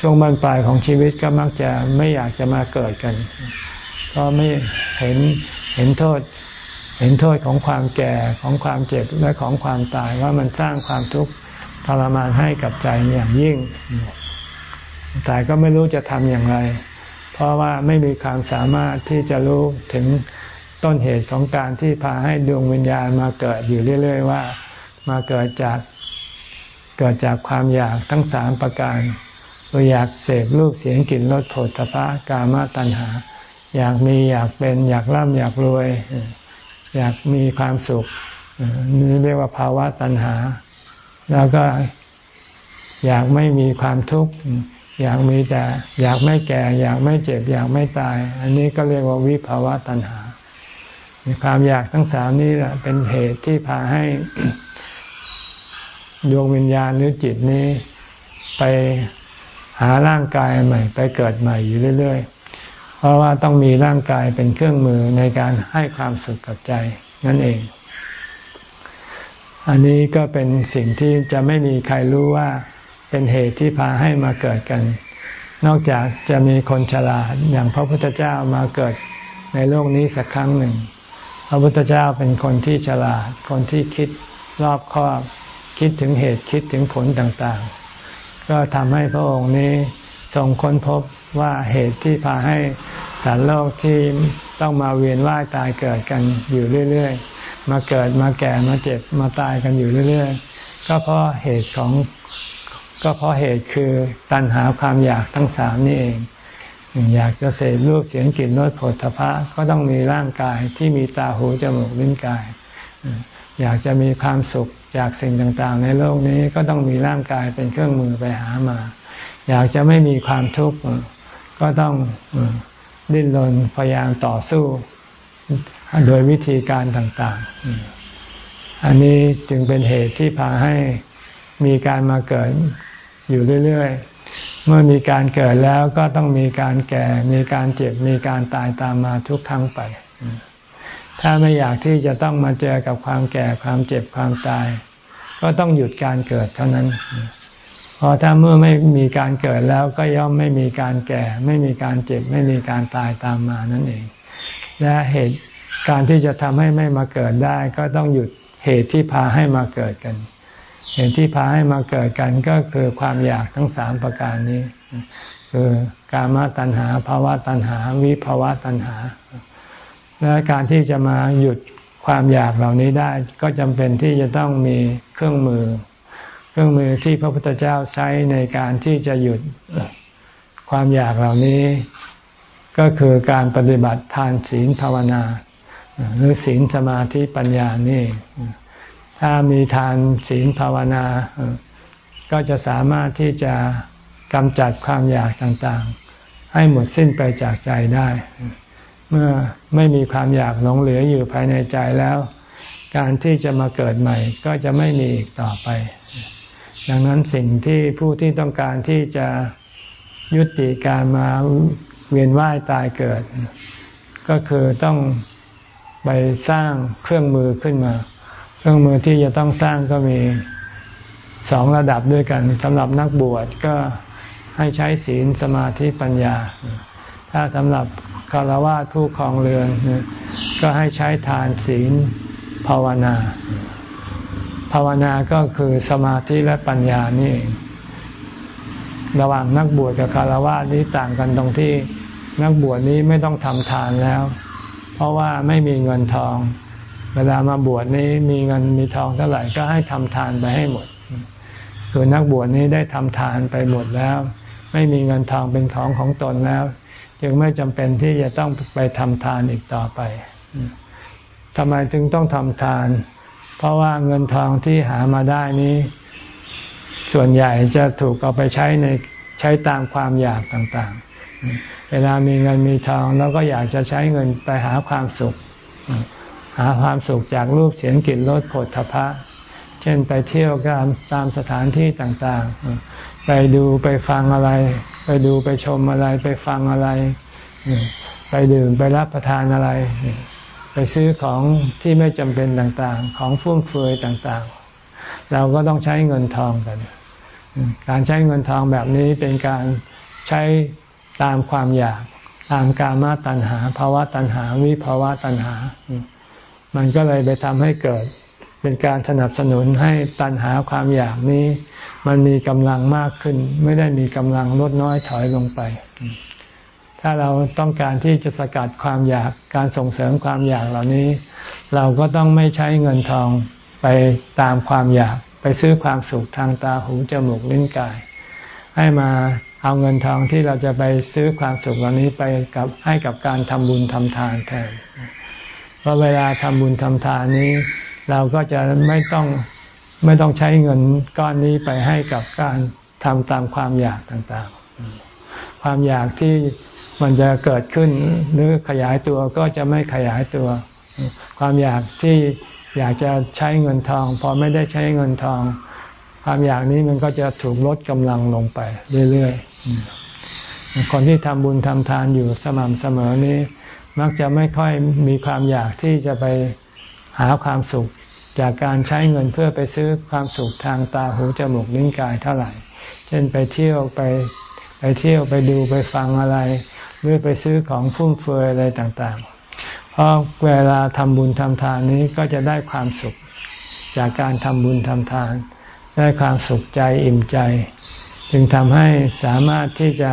ช่วงบ้านปลายของชีวิตก็มักจะไม่อยากจะมาเกิดกัน เพราะไม่เห็นเห็นโทษ เห็นโทษของความแก่ของความเจ็บและของความตายว่ามันสร้างความทุกข์ทรมานให้กับใจอย่างยิ่ง แต่ก็ไม่รู้จะทำอย่างไร เพราะว่าไม่มีความสามารถที่จะรู้ถึง ต้นเหตุของการที่พาให้ดวงวิญญาณมาเกิดอยู่เรื่อย ๆ ว่า มาเกิดจากเกิดจากความอยากทั้งสามประการตัวอยากเสพรูปเสียงกลิ่นรสโผฏฐพะกามตัณหา อยากมีอยากเป็นอยากร่ำอยากรวย อยากมีความสุขนี่เรียกว่าภาวะตัณหา แล้วก็อยากไม่มีความทุกข์อยากมีแต่ อยากไม่แก่ อยากไม่เจ็บ อยากไม่ตาย อันนี้ก็เรียกว่าวิภาวะตัณหา ความอยากทั้งสามนี้แหละเป็นเหตุที่พาให้ดวงวิญญาณหรือจิตนี้ ไปหาร่างกายใหม่ ไปเกิดใหม่อยู่เรื่อย ๆ เพราะว่าต้องมีร่างกายเป็นเครื่องมือในการให้ความสุขกับใจนั่นเอง อันนี้ก็เป็นสิ่งที่จะไม่มีใครรู้ว่าเป็นเหตุที่พาให้มาเกิดกัน นอกจากจะมีคนฉลาดอย่างพระพุทธเจ้ามาเกิดในโลกนี้สักครั้งหนึ่ง พระพุทธเจ้าเป็นคนที่ฉลาด คนที่คิดรอบคอบ คิดถึงเหตุคิดถึงผลต่างๆ ก็ทำให้พระองค์นี้ทรงค้นพบว่าเหตุที่พาให้สารโลกที่ต้องมาเวียนว่ายตายเกิดกันอยู่เรื่อยๆ มาเกิดมาแก่มาเจ็บมาตายกันอยู่เรื่อยๆ ก็เพราะเหตุของก็เพราะเหตุคือตัณหาความอยากทั้งสามนี่เอง อยากจะเสพรูปเสียงกลิ่นรสผลทพะก็ต้องมีร่างกายที่มีตาหูจมูกลิ้นกาย อยากจะมีความสุขจากสิ่งต่างๆ ในโลกนี้ก็ต้องมีร่างกายเป็นเครื่องมือไปหามา อยากจะไม่มีความทุกข์ก็ต้องดิ้นรนพยายามต่อสู้ โดยวิธีการต่างๆ อันนี้จึงเป็นเหตุที่พาให้มีการมาเกิดอยู่เรื่อยๆ เมื่อมีการเกิดแล้วก็ต้องมีการแก่ มีการเจ็บ มีการตายตามมาทุกครั้งไป ถ้าไม่อยากที่จะต้องมาเจอกับความแก่ความเจ็บความตาย ก็ต้องหยุดการเกิดเท่านั้น พอถ้าเมื่อไม่มีการเกิดแล้วก็ย่อมไม่มีการแก่ ไม่มีการเจ็บ ไม่มีการตายตามมานั่นเอง และเหตุการที่จะทำให้ไม่มาเกิดได้ ก็ต้องหยุดเหตุที่พาให้มาเกิดกัน เหตุที่พาให้มาเกิดกันก็คือความอยากทั้งสามประการนี้ คือกามตัณหาภาวะตัณหา วิภาวะตัณหา และการที่จะมาหยุดความอยากเหล่านี้ได้ก็จำเป็นที่จะต้องมีเครื่องมือ เครื่องมือที่พระพุทธเจ้าใช้ในการที่จะหยุดความอยากเหล่านี้ ก็คือการปฏิบัติทานศีลภาวนา หรือศีลสมาธิปัญญานี่ ถ้ามีทานศีลภาวนา ก็จะสามารถที่จะกำจัดความอยากต่างๆ ให้หมดสิ้นไปจากใจได้ เมื่อไม่มีความอยากหลงเหลืออยู่ภายในใจแล้ว การที่จะมาเกิดใหม่ก็จะไม่มีอีกต่อไป ดังนั้นสิ่งที่ผู้ที่ต้องการที่จะยุติการมาเวียนว่ายตายเกิด ก็คือต้องไปสร้างเครื่องมือขึ้นมา เครื่องมือที่จะต้องสร้างก็มีสองระดับด้วยกันสำหรับนักบวชก็ให้ใช้ศีลสมาธิปัญญา ถ้าสำหรับคารวะผู้ครองเรือน ก็ให้ใช้ทานศีลภาวนา ภาวนาก็คือสมาธิและปัญญานี่ระหว่างนักบวชกับคารวะนี้ต่างกันตรงที่นักบวชนี้ไม่ต้องทำทานแล้ว เพราะว่าไม่มีเงินทอง เวลามาบวชนี้มีเงินมีทองเท่าไหร่ก็ให้ทำทานไปให้หมดคือนักบวชนี้ได้ทำทานไปหมดแล้ว ไม่มีเงินทองเป็นของของตนแล้ว จึงไม่จำเป็นที่จะต้องไปทำทานอีกต่อไปทำไมจึงต้องทำทาน เพราะว่าเงินทองที่หามาได้นี้ ส่วนใหญ่จะถูกเอาไปใช้ในใช้ตามความอยากต่างๆ เวลามีเงินมีทองแล้วก็อยากจะใช้เงินไปหาความสุข หาความสุขจากรูปเสียงกลิ่นรสผลทพะ เช่นไปเที่ยวกันตามสถานที่ต่างๆ ไปดูไปฟังอะไร ไปดูไปชมอะไรไปฟังอะไร ไปดื่มไปรับประทานอะไร ไปซื้อของที่ไม่จำเป็นต่างๆ ของฟุ่มเฟือยต่างๆ เราก็ต้องใช้เงินทองกัน การใช้เงินทองแบบนี้เป็นการใช้ตามความอยากตามกามาตัณหาภาวะตัณหา วิภาวะตัณหา มันก็เลยไปทำให้เกิดเป็นการสนับสนุนให้ตันหาความอยากนี้ มันมีกำลังมากขึ้น ไม่ได้มีกำลังลดน้อยถอยลงไป ถ้าเราต้องการที่จะสกัดความอยากการส่งเสริมความอยากเหล่านี้ เราก็ต้องไม่ใช้เงินทองไปตามความอยากไปซื้อความสุขทางตาหูจมูกลิ้นกาย ให้มาเอาเงินทองที่เราจะไปซื้อความสุขเหล่านี้ไปกับให้กับการทำบุญทำทานแทน เพราะเวลาทำบุญทำทานนี้ เราก็จะไม่ต้องไม่ต้องใช้เงินก้อนนี้ไปให้กับการทำตามความอยากต่างๆ ความอยากที่มันจะเกิดขึ้นหรือขยายตัวก็จะไม่ขยายตัว ความอยากที่อยากจะใช้เงินทอง พอไม่ได้ใช้เงินทอง ความอยากนี้มันก็จะถูกลดกำลังลงไปเรื่อยๆ คนที่ทำบุญทำทานอยู่สม่ำเสมอนี้ มักจะไม่ค่อยมีความอยากที่จะไปหาความสุข จากการใช้เงินเพื่อไปซื้อความสุขทางตาหูจมูกลิ้นกายเท่าไหร่ เช่นไปเที่ยวไปไปเที่ยวไปดูไปฟังอะไร หรือไปซื้อของฟุ่มเฟือยอะไรต่างๆ เพราะเวลาทำบุญทำทานนี้ก็จะได้ความสุข จากการทำบุญทำทาน ได้ความสุขใจอิ่มใจ จึงทำให้สามารถที่จะ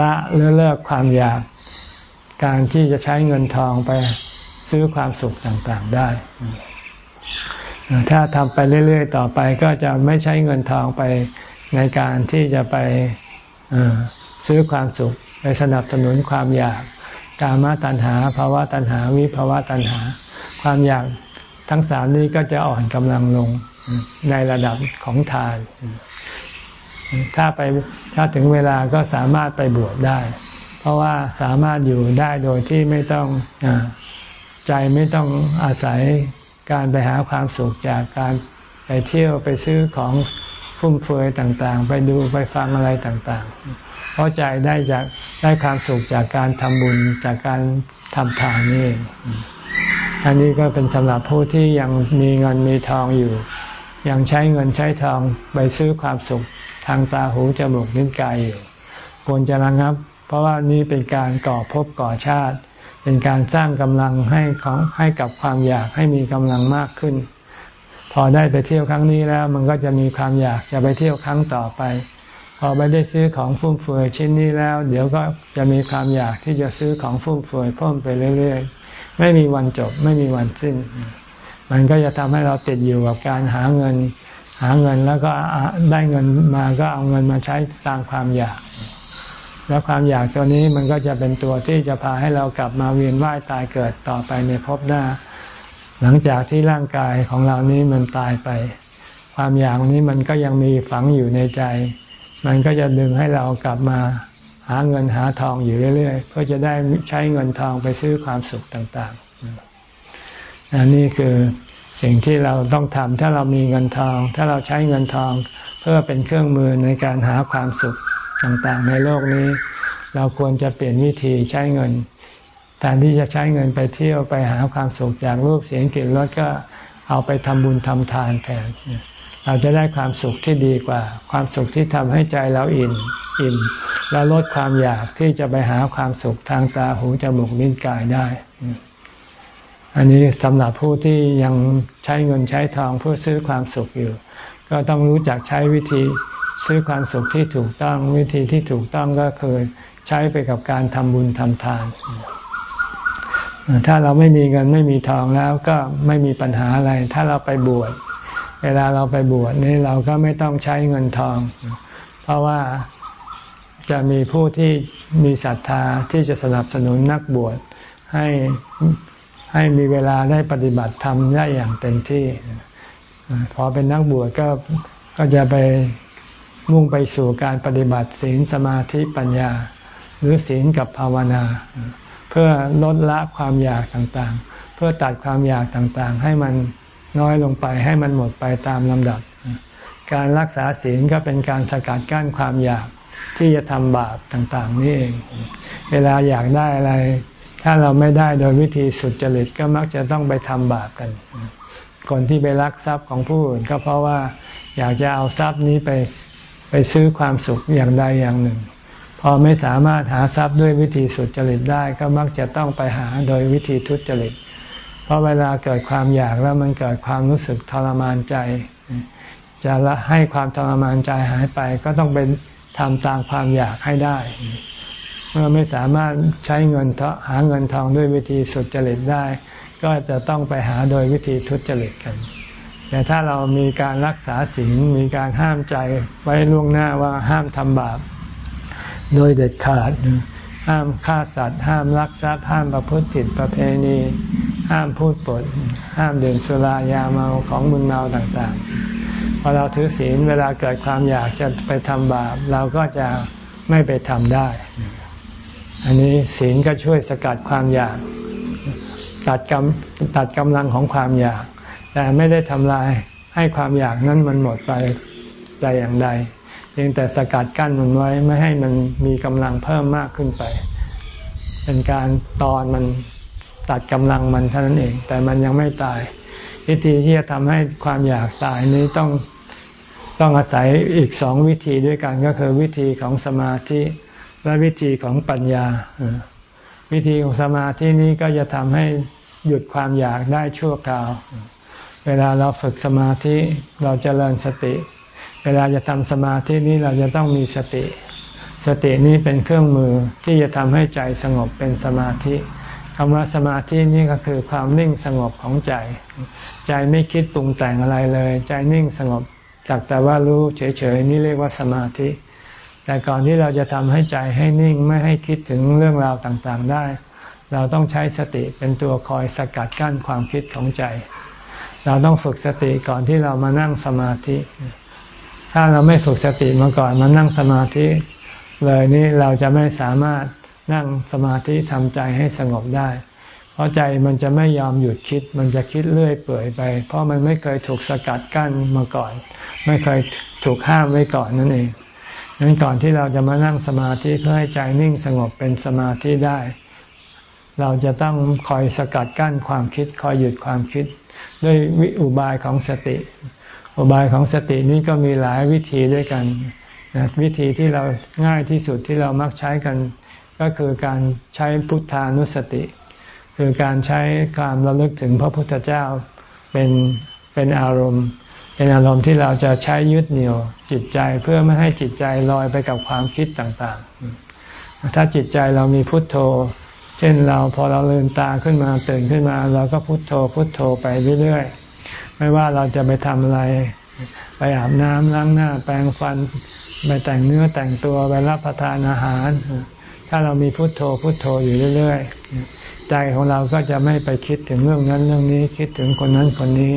ละหรือเลิกความอยาก การที่จะใช้เงินทองไปซื้อความสุขต่างๆได้ ถ้าทำไปเรื่อยๆ ต่อไปก็จะไม่ใช้เงินทองไปในการที่จะไปซื้อความสุข ไปสนับสนุนความอยากกามตัณหาภาวะตัณหา วิภาวะตัณหา ความอยากทั้งสามนี้ก็จะอ่อนกำลังลงในระดับของทาน ถ้าไปถ้าถึงเวลาก็สามารถไปบวชได้ เพราะว่าสามารถอยู่ได้โดยที่ไม่ต้องอใจไม่ต้องอาศัยการไปหาความสุขจากการไปเที่ยวไปซื้อของฟุ่มเฟือยต่างๆ ไปดูไปฟังอะไรต่างๆ เพราะใจได้จากได้ความสุขจากการทำบุญจากการทำทานนี่อันนี้ก็เป็นสำหรับผู้ที่ยังมีเงินมีทองอยู่ ยังใช้เงินใช้ทองไปซื้อความสุขทางตาหูจมูกลิ้นกายอยู่ควรจะระงับ ราะว่านี้เป็นการก่อภพก่อชาติ เป็นการสร้างกำลังให้ของให้กับความอยากให้มีกำลังมากขึ้น พอได้ไปเที่ยวครั้งนี้แล้ว มันก็จะมีความอยากจะไปเที่ยวครั้งต่อไป พอไปได้ซื้อของฟุ่มเฟือยชิ้นนี้แล้ว เดี๋ยวก็จะมีความอยากที่จะซื้อของฟุ่มเฟือยเพิ่มไปเรื่อยๆ ไม่มีวันจบไม่มีวันสิ้น มันก็จะทำให้เราติดอยู่กับการหาเงิน หาเงินแล้วก็ได้เงินมาก็เอาเงินมาใช้ตามความอยาก แล้วความอยากตัวนี้มันก็จะเป็นตัวที่จะพาให้เรากลับมาเวียนว่ายตายเกิดต่อไปในภพหน้า หลังจากที่ร่างกายของเรานี้มันตายไป ความอยากนี้มันก็ยังมีฝังอยู่ในใจ มันก็จะดึงให้เรากลับมาหาเงินหาทองอยู่เรื่อยๆเพื่อจะได้ใช้เงินทองไปซื้อความสุขต่างๆอันนี้คือสิ่งที่เราต้องทำถ้าเรามีเงินทอง ถ้าเราใช้เงินทองเพื่อเป็นเครื่องมือในการหาความสุข ต่างๆ ในโลกนี้ เราควรจะเปลี่ยนวิธีใช้เงินแทนที่จะใช้เงินไปเที่ยวไปหาความสุขจากรูปเสียงกลิ่นรสก็เอาไปทำบุญทำทานแทน เราจะได้ความสุขที่ดีกว่า ความสุขที่ทำให้ใจเราอิ่มอิ่มแล้วลดความอยากที่จะไปหาความสุขทางตาหูจมูกลิ้นกายได้ อันนี้สำหรับผู้ที่ยังใช้เงินใช้ทองเพื่อซื้อความสุขอยู่ ก็ต้องรู้จักใช้วิธี ซื้อความสุขที่ถูกต้องวิธีที่ถูกต้องก็คือใช้ไปกับการทำบุญทำทาน ถ้าเราไม่มีเงินไม่มีทองแล้วก็ไม่มีปัญหาอะไร ถ้าเราไปบวชเวลาเราไปบวชนี่เราก็ไม่ต้องใช้เงินทอง เพราะว่าจะมีผู้ที่มีศรัทธาที่จะสนับสนุนนักบวชให้ให้มีเวลาได้ปฏิบัติธรรมได้อย่างเต็มที่ พอเป็นนักบวชก็ก็จะไป มุ่งไปสู่การปฏิบัติศีลสมาธิปัญญา หรือศีลกับภาวนา เพื่อลดละความอยากต่างๆ เพื่อตัดความอยากต่างๆ ให้มันน้อยลงไปให้มันหมดไปตามลำดับ การรักษาศีลก็เป็นการสกัดกั้นความอยากที่จะทำบาปต่างๆ นี่เอง เวลาอยากได้อะไร ถ้าเราไม่ได้โดยวิธีสุดจริตก็มักจะต้องไปทำบาปกัน คนที่ไปรักทรัพย์ของผู้อื่นก็เพราะว่าอยากจะเอาทรัพย์นี้ไป ไปซื้อความสุขอย่างใดอย่างหนึ่ง พอไม่สามารถหาทรัพย์ด้วยวิธีสุดจริตได้ก็มักจะต้องไปหาโดยวิธีทุจริต เพราะเวลาเกิดความอยากแล้วมันเกิดความรู้สึกทรมานใจ จะละให้ความทรมานใจหายไป ก็ต้องเป็นทำตามความอยากให้ได้ เมื่อไม่สามารถใช้เงินหาเงินทองด้วยวิธีสุดจริตได้ ก็จะต้องไปหาโดยวิธีทุจริตกัน แต่ถ้าเรามีการรักษาศีลมีการห้ามใจไว้ล่วงหน้าว่าห้ามทำบาป โดยเด็ดขาด ห้ามฆ่าสัตว์ ห้ามลักทรัพย์ห้ามประพฤติผิดประเพณี ห้ามพูดปด ห้ามดื่มสุรายาเมาของมึนเมาต่างๆพอเราถือศีลเวลาเกิดความอยากจะไปทำบาป เราก็จะไม่ไปทำได้ อันนี้ศีลก็ช่วยสกัดความอยาก ตัดกำตัดกำลังของความอยาก แต่ไม่ได้ทำลายให้ความอยากนั้นมันหมดไปแต่อย่างใดเพียงแต่สกัดกั้นมันไว้ไม่ให้มันมีกำลังเพิ่มมากขึ้นไป เป็นการตอนมันตัดกำลังมันเท่านั้นเอง แต่มันยังไม่ตาย วิธีที่จะทำให้ความอยากตายนี้ต้องต้องอาศัยอีกสองวิธีด้วยกันก็คือวิธีของสมาธิและวิธีของปัญญา วิธีของสมาธินี้ก็จะทำให้หยุดความอยากได้ชั่วคราว เวลาเราฝึกสมาธิเราจเจริญสติ เวลาจะทำสมาธินี้เราจะต้องมีสติ สตินี้เป็นเครื่องมือที่จะทำให้ใจสงบเป็นสมาธิคำว่าสมาธินี่ก็คือความนิ่งสงบของใจ ใจไม่คิดปรุงแต่งอะไรเลย ใจนิ่งสงบสักแต่ว่ารู้เฉยๆนี่เรียกว่าสมาธิ แต่ก่อนที่เราจะทำให้ใจให้นิ่งไม่ให้คิดถึงเรื่องราวต่างๆได้ เราต้องใช้สติเป็นตัวคอยสกัดกั้นความคิดของใจ เราต้องฝึกสติก่อนที่เรามานั่งสมาธิ ถ้าเราไม่ฝึกสติมาก่อนมานั่งสมาธิ เลยนี่เราจะไม่สามารถนั่งสมาธิทำใจให้สงบได้ เพราะใจมันจะไม่ยอมหยุดคิด มันจะคิดเรื่อยเปื่อยไป เพราะมันไม่เคยถูกสกัดกั้นมาก่อน ไม่เคยถูกห้ามไว้ก่อนนั่นเองนั้นก่อนที่เราจะมานั่งสมาธิเพื่อให้ใจนิ่งสงบเป็นสมาธิได้ เราจะต้องคอยสกัดกั้นความคิด คอยหยุดความคิด ด้วยวิอุบายของสติ อุบายของสตินี้ก็มีหลายวิธีด้วยกันนะวิธีที่เราง่ายที่สุดที่เรามักใช้กัน ก็คือการใช้พุทธานุสติ คือการใช้การระลึกถึงพระพุทธเจ้าเป็นเป็นอารมณ์ เป็นอารมณ์ที่เราจะใช้ยึดเหนี่ยวจิตใจเพื่อไม่ให้จิตใจลอยไปกับความคิดต่างๆ ถ้าจิตใจเรามีพุทโธ เช่นเราพอเราลืมตาขึ้นมาตื่นขึ้นมา เราก็พุโทโธพุโทโธไปเรื่อยๆ ไม่ว่าเราจะไปทำอะไร ไปอาบน้ำล้างหน้า แปรงฟัน ไปแต่งเนื้อแต่งตัวไปรับประทานอาหาร ถ้าเรามีพุโทโธพุโทโธอยู่เรื่อยๆ ใจของเราก็จะไม่ไปคิดถึงเรื่องนั้นเรื่องนี้คิดถึงคนนั้นคนนี้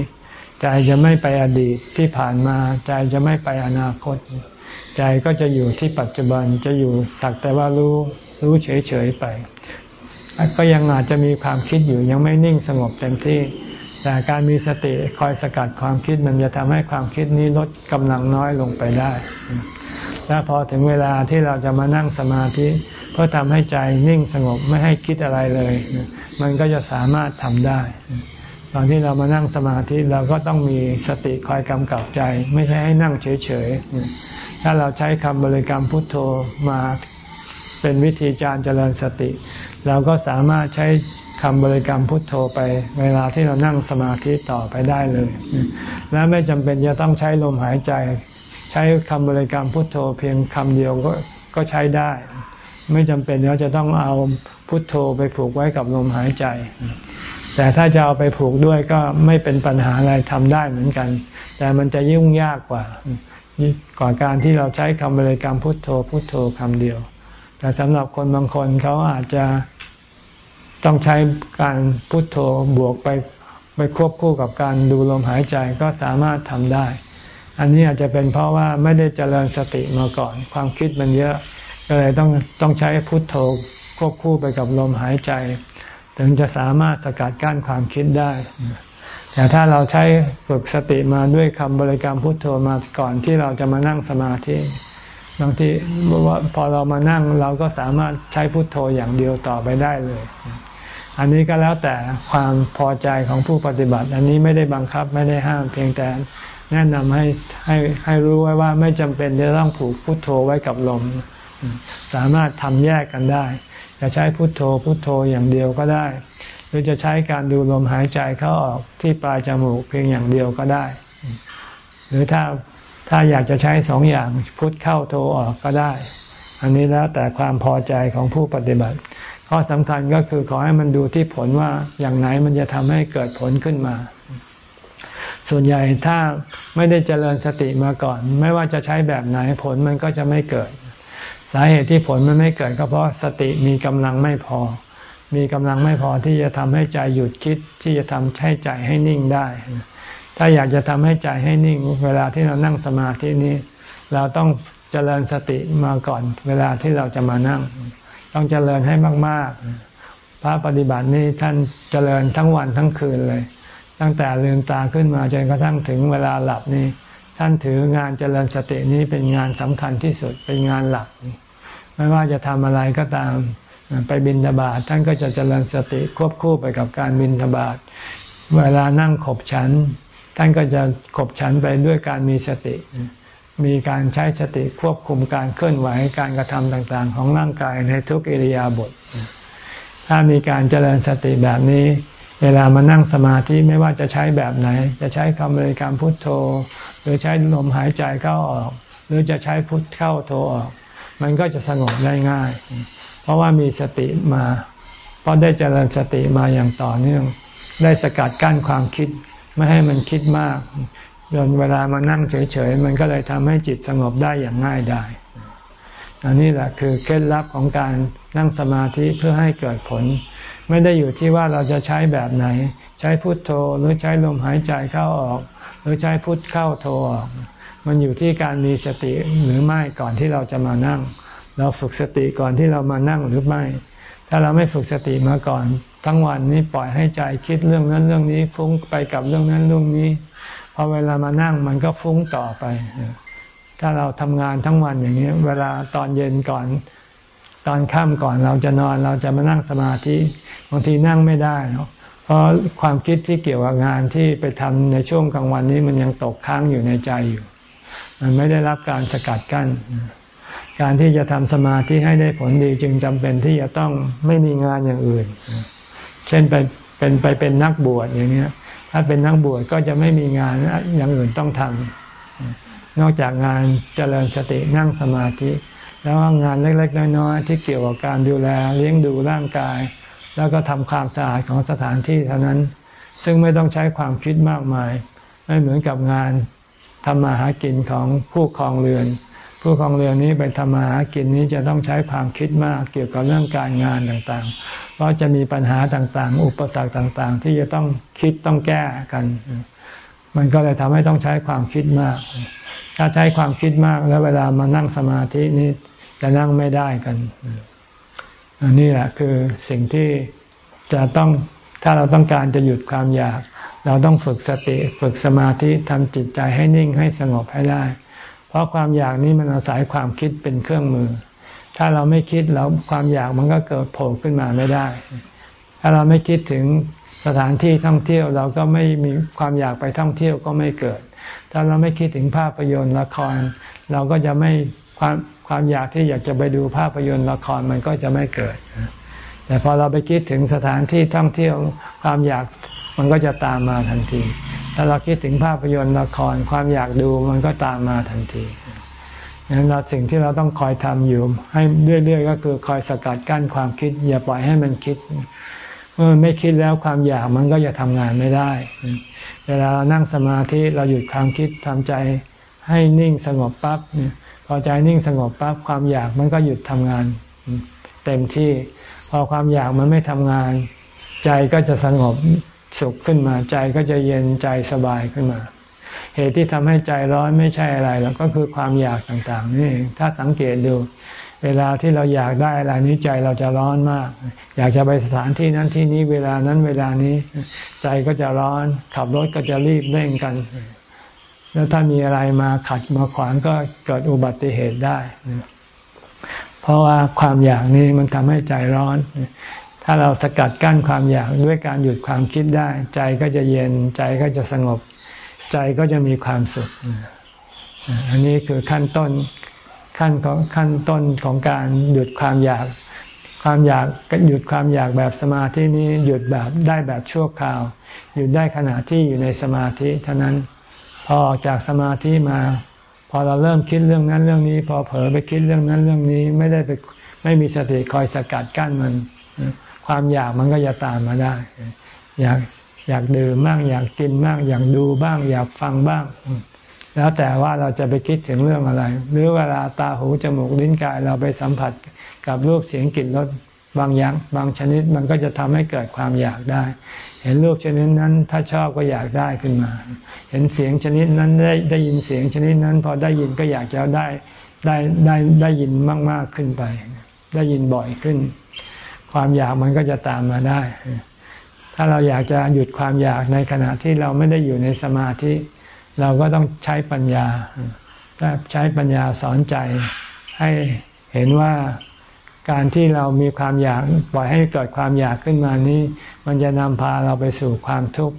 ใจจะไม่ไปอดีตที่ผ่านมา ใจจะไม่ไปอนาคตใจก็จะอยู่ที่ปัจจุบันจะอยู่สักแต่ว่ารู้รู้เฉยๆไป ก็ยังอาจจะมีความคิดอยู่ยังไม่นิ่งสงบเต็มที่ แต่การมีสติคอยสกัดความคิดมันจะทำให้ความคิดนี้ลดกำลังน้อยลงไปได้ และพอถึงเวลาที่เราจะมานั่งสมาธิเพื่อทำให้ใจนิ่งสงบไม่ให้คิดอะไรเลย มันก็จะสามารถทำได้ ตอนที่เรามานั่งสมาธิเราก็ต้องมีสติคอยกำกับใจ ไม่ใช่ให้นั่งเฉยๆถ้าเราใช้คำบริกรรมพุทโธมา เป็นวิธีการเจริญสติ เราก็สามารถใช้คำบริกรรมพุทโธไป เวลาที่เรานั่งสมาธิต่อไปได้เลย และไม่จำเป็นจะต้องใช้ลมหายใจ ใช้คำบริกรรมพุทโธ เพียงคำเดียวก็ก็ใช้ได้ ไม่จำเป็นเราจะต้องเอาพุทโธไปผูกไว้กับลมหายใจ แต่ถ้าจะเอาไปผูกด้วยก็ไม่เป็นปัญหาอะไรทำได้เหมือนกัน แต่มันจะยุ่งยากกว่าก่อนการที่เราใช้คำบริกรรมพุทโธพุทโธคำเดียว แต่สำหรับคนบางคนเขาอาจจะต้องใช้การพุโทโธบวกไปไปควบคู่กับการดูลมหายใจก็สามารถทำได้ อันนี้อาจจะเป็นเพราะว่าไม่ได้เจริญสติมาก่อน ความคิดมันเยอะ ก็เลยต้องต้องใช้พุโทโธควบคู่ไปกับลมหายใจ ถึงจะสามารถสกัดกั้นความคิดได้ แต่ถ้าเราใช้ฝึกสติมาด้วยคำบริกรรมพุทโธมาก่อนที่เราจะมานั่งสมาธิ บางทีว่าพอเรามานั่งเราก็สามารถใช้พุทโธอย่างเดียวต่อไปได้เลย อันนี้ก็แล้วแต่ความพอใจของผู้ปฏิบัติ อันนี้ไม่ได้บังคับไม่ได้ห้ามเพียงแต่แนะนำให้ให้ให้รู้ไว้ว่าไม่จำเป็นจะต้องผูกพุทโธไว้กับลม สามารถทำแยกกันได้ จะใช้พุทโธพุทโธอย่างเดียวก็ได้ หรือจะใช้การดูลมหายใจเข้าออกที่ปลายจมูกเพียงอย่างเดียวก็ได้ หรือถ้า ถ้าอยากจะใช้สองอย่างพุทเข้าโทออกก็ได้ อันนี้แล้วแต่ความพอใจของผู้ปฏิบัติ ข้อสำคัญก็คือขอให้มันดูที่ผลว่าอย่างไหนมันจะทำให้เกิดผลขึ้นมา ส่วนใหญ่ถ้าไม่ได้เจริญสติมาก่อน ไม่ว่าจะใช้แบบไหนผลมันก็จะไม่เกิด สาเหตุที่ผลมันไม่เกิดก็เพราะสติมีกำลังไม่พอ มีกำลังไม่พอที่จะทำให้ใจหยุดคิดที่จะทำให้ใจให้นิ่งได้ ถ้าอยากจะทำให้ใจให้นิ่ง เวลาที่เรานั่งสมาธินี้ เราต้องเจริญสติมาก่อน เวลาที่เราจะมานั่ง ต้องเจริญให้มาก ๆ พระปฏิบัตินี้ท่านเจริญทั้งวันทั้งคืนเลย ตั้งแต่ลืมตาขึ้นมาจนกระทั่งถึงเวลาหลับนี่ท่านถืองานเจริญสตินี้เป็นงานสำคัญที่สุดเป็นงานหลัก ไม่ว่าจะทำอะไรก็ตามไปบินทบาทท่านก็จะเจริญสติควบคู่ไปกับการบินทบาทเวลานั่งขบฉัน ท่านก็จะขบฉันไปด้วยการมีสติ มีการใช้สติควบคุมการเคลื่อนไหวการกระทำต่างๆ ของร่างกายในทุกอิริยาบถถ้ามีการเจริญสติแบบนี้ เวลามานั่งสมาธิไม่ว่าจะใช้แบบไหน จะใช้คำบริกรรมพุทโธ หรือใช้ลมหายใจเข้าออก หรือจะใช้พุทเข้าโธออก มันก็จะสงบได้ง่าย เพราะว่ามีสติมา เพราะได้เจริญสติมาอย่างต่อเนื่อง ได้สกัดกั้นความคิด ไม่ให้มันคิดมากจนเวลามานั่งเฉยๆ มันก็เลยทำให้จิตสงบได้อย่างง่ายได้อันนี้แหละคือเคล็ดลับของการนั่งสมาธิเพื่อให้เกิดผล ไม่ได้อยู่ที่ว่าเราจะใช้แบบไหน ใช้พุทโธหรือใช้ลมหายใจเข้าออก หรือใช้พุทเข้าโธออก มันอยู่ที่การมีสติหรือไม่ก่อนที่เราจะมานั่ง เราฝึกสติก่อนที่เรามานั่งหรือไม่ ถ้าเราไม่ฝึกสติมาก่อน ทั้งวันนี้ปล่อยให้ใจคิดเรื่องนั้นเรื่องนี้ ฟุ้งไปกับเรื่องนั้นเรื่องนี้พอเวลามานั่งมันก็ฟุ้งต่อไป ถ้าเราทำงานทั้งวันอย่างนี้ เวลาตอนเย็นก่อน ตอนค่ำก่อนเราจะนอนเราจะมานั่งสมาธิบางทีนั่งไม่ได้เพราะความคิดที่เกี่ยวกับงานที่ไปทำในช่วงกลางวันนี้มันยังตกค้างอยู่ในใจอยู่ มันไม่ได้รับการสกัดกั้น การที่จะทำสมาธิให้ได้ผลดีจึงจำเป็นที่จะต้องไม่มีงานอย่างอื่น เช่นไปเป็นไปเป็นนักบวชอย่างนี้ถ้าเป็นนักบวชก็จะไม่มีงานอย่างอื่นต้องทำนอกจากงานเจริญสตินั่งสมาธิ แล้วงานเล็กๆน้อยๆที่เกี่ยวกับการดูแลเลี้ยงดูร่างกาย แล้วก็ทำความสะอาดของสถานที่เท่านั้น ซึ่งไม่ต้องใช้ความคิดมากมาย ไม่เหมือนกับงานทำมาหากินของผู้ครองเรือน ผู้ครองเรือนนี้ไปทำมาหากินนี้จะต้องใช้ความคิดมากเกี่ยวกับเรื่องการงานต่างๆ เพราะจะมีปัญหาต่างๆ อุปสรรคต่างๆ ที่จะต้องคิดต้องแก้กัน มันก็เลยทำให้ต้องใช้ความคิดมาก ถ้าใช้ความคิดมากแล้วเวลามานั่งสมาธินี้จะนั่งไม่ได้กันอันนี้แหละคือสิ่งที่จะต้องถ้าเราต้องการจะหยุดความอยาก เราต้องฝึกสติ ฝึกสมาธิทำจิตใจให้นิ่งให้สงบให้ได้ ราะความอยากนี้มันอาศัยความคิดเป็นเครื่องมือ ถ้าเราไม่คิดแล้วความอยากมันก็เกิดโผล่ขึ้นมาไม่ได้ ถ้าเราไม่คิดถึงสถานที่ท่องเที่ยวเราก็ไม่มีความอยากไปท่องเที่ยวก็ไม่เกิด ถ้าเราไม่คิดถึงภาพยนตร์ละคร เราก็จะไม่ความความอยากที่อยากจะไปดูภาพยนตร์ละครมันก็จะไม่เกิด แต่พอเราไปคิดถึงสถานที่ท่องเที่ยว ความอยาก มันก็จะตามมาทันที ถ้าเราคิดถึงภาพยนตร์ละครความอยากดูมันก็ตามมาทันทีดังนั้นเราสิ่งที่เราต้องคอยทำอยู่ ให้เรื่อยๆก็คือคอยสกัดกั้นความคิด อย่าปล่อยให้มันคิด เมื่อไม่คิดแล้วความอยากมันก็จะทำงานไม่ได้ เวลาเรานั่งสมาธิเราหยุดความคิดทำใจให้นิ่งสงบปั๊บเนี่ยพอใจนิ่งสงบปั๊บความอยากมันก็หยุดทำงาน เต็มที่ พอความอยากมันไม่ทำงาน ใจก็จะสงบ สุขขึ้นมาใจก็จะเย็นใจสบายขึ้นมา เหตุที่ทำให้ใจร้อนไม่ใช่อะไรแล้วก็คือความอยากต่างๆนี่ถ้าสังเกตดู เวลาที่เราอยากได้อะไรนี้ใจเราจะร้อนมาก อยากจะไปสถานที่นั้นที่นี้เวลานั้นเวลานี้ ใจก็จะร้อน ขับรถก็จะรีบเร่งกัน แล้วถ้ามีอะไรมาขัดมาขวางก็เกิดอุบัติเหตุได้เพราะว่าความอยากนี้มันทำให้ใจร้อน ถ้าเราสกัดกั้นความอยากด้วยการหยุดความคิดได้ ใจก็จะเย็นใจก็จะสงบ ใจก็จะมีความสุข อันนี้คือขั้นต้นขั้นของขั้นต้นของการหยุดความอยาก ความอยากหยุดความอยากแบบสมาธินี้หยุดแบบได้แบบชั่วคราว หยุดได้ขณะที่อยู่ในสมาธิเท่านั้นพอออกจากสมาธิมา พอเราเริ่มคิดเรื่องนั้นเรื่องนี้ พอเผลอไปคิดเรื่องนั้นเรื่องนี้ไม่ได้ไปไม่มีสติคอยสกัดกั้นมัน ความอยากมันก็จะตามมาได้ อยากอยากดื่มบ้างอยากกินบ้างอยากดูบ้าง อยากฟังบ้าง แล้วแต่ว่าเราจะไปคิดถึงเรื่องอะไร หรือเวลาตาหูจมูกลิ้นกายเราไปสัมผัสกับรูปเสียงกลิ่นรสบางอย่างบางชนิดมันก็จะทำให้เกิดความอยากได้ เห็นรูปชนิดนั้นถ้าชอบก็อยากได้ขึ้นมา เห็นเสียงชนิดนั้นได้ได้ยินเสียงชนิดนั้น พอได้ยินก็อยากจะได้ได้ได้ได้ยินมาก ๆ ขึ้นไป ได้ยินบ่อยขึ้น ความอยากมันก็จะตามมาได้ ถ้าเราอยากจะหยุดความอยากในขณะที่เราไม่ได้อยู่ในสมาธิ เราก็ต้องใช้ปัญญาใช้ปัญญาสอนใจให้เห็นว่าการที่เรามีความอยากปล่อยให้เกิดความอยากขึ้นมานี้ มันจะนำพาเราไปสู่ความทุกข์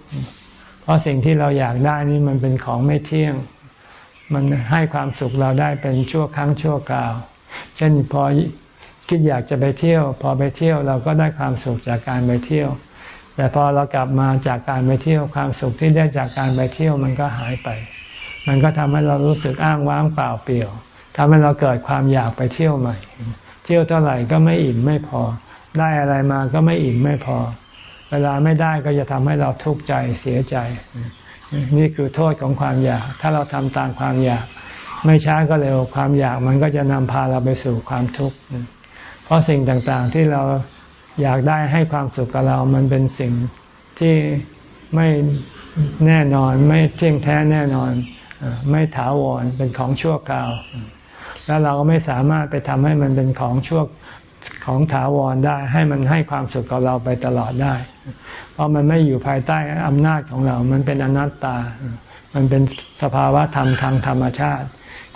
เพราะสิ่งที่เราอยากได้นี่มันเป็นของไม่เที่ยง มันให้ความสุขเราได้เป็นชั่วครั้งชั่วคราว เช่นพอ คิดอยากจะไปเที่ยว พอไปเที่ยวเราก็ได้ความสุขจากการไปเที่ยว แต่พอเรากลับมาจากการไปเที่ยวความสุขที่ได้จากการไปเที่ยวมันก็หายไป มันก็ทำให้เรารู้สึกอ้างว้างเปล่าเปลี่ยวทำให้เราเกิดความอยากไปเที่ยวใหม่ เที่ยวเท่าไหร่ก็ไม่อิ่มไม่พอ ได้อะไรมาก็ไม่อิ่มไม่พอ เวลาไม่ได้ก็จะทำให้เราทุกข์ใจเสียใจ นี่คือโทษของความอยาก ถ้าเราทำตามความอยาก ไม่ช้าก็เร็วความอยากมันก็จะนำพาเราไปสู่ความทุกข์ เพราะสิ่งต่างๆที่เราอยากได้ให้ความสุขกับเรา มันเป็นสิ่งที่ไม่แน่นอน ไม่เที่ยงแท้แน่นอน ไม่ถาวรเป็นของชั่วคราว แล้วเราก็ไม่สามารถไปทำให้มันเป็นของชั่วของถาวรได้ ให้มันให้ความสุขกับเราไปตลอดได้ เพราะมันไม่อยู่ภายใต้อำนาจของเรา มันเป็นอนัตตา มันเป็นสภาวะธรรมทางธรรมชาติ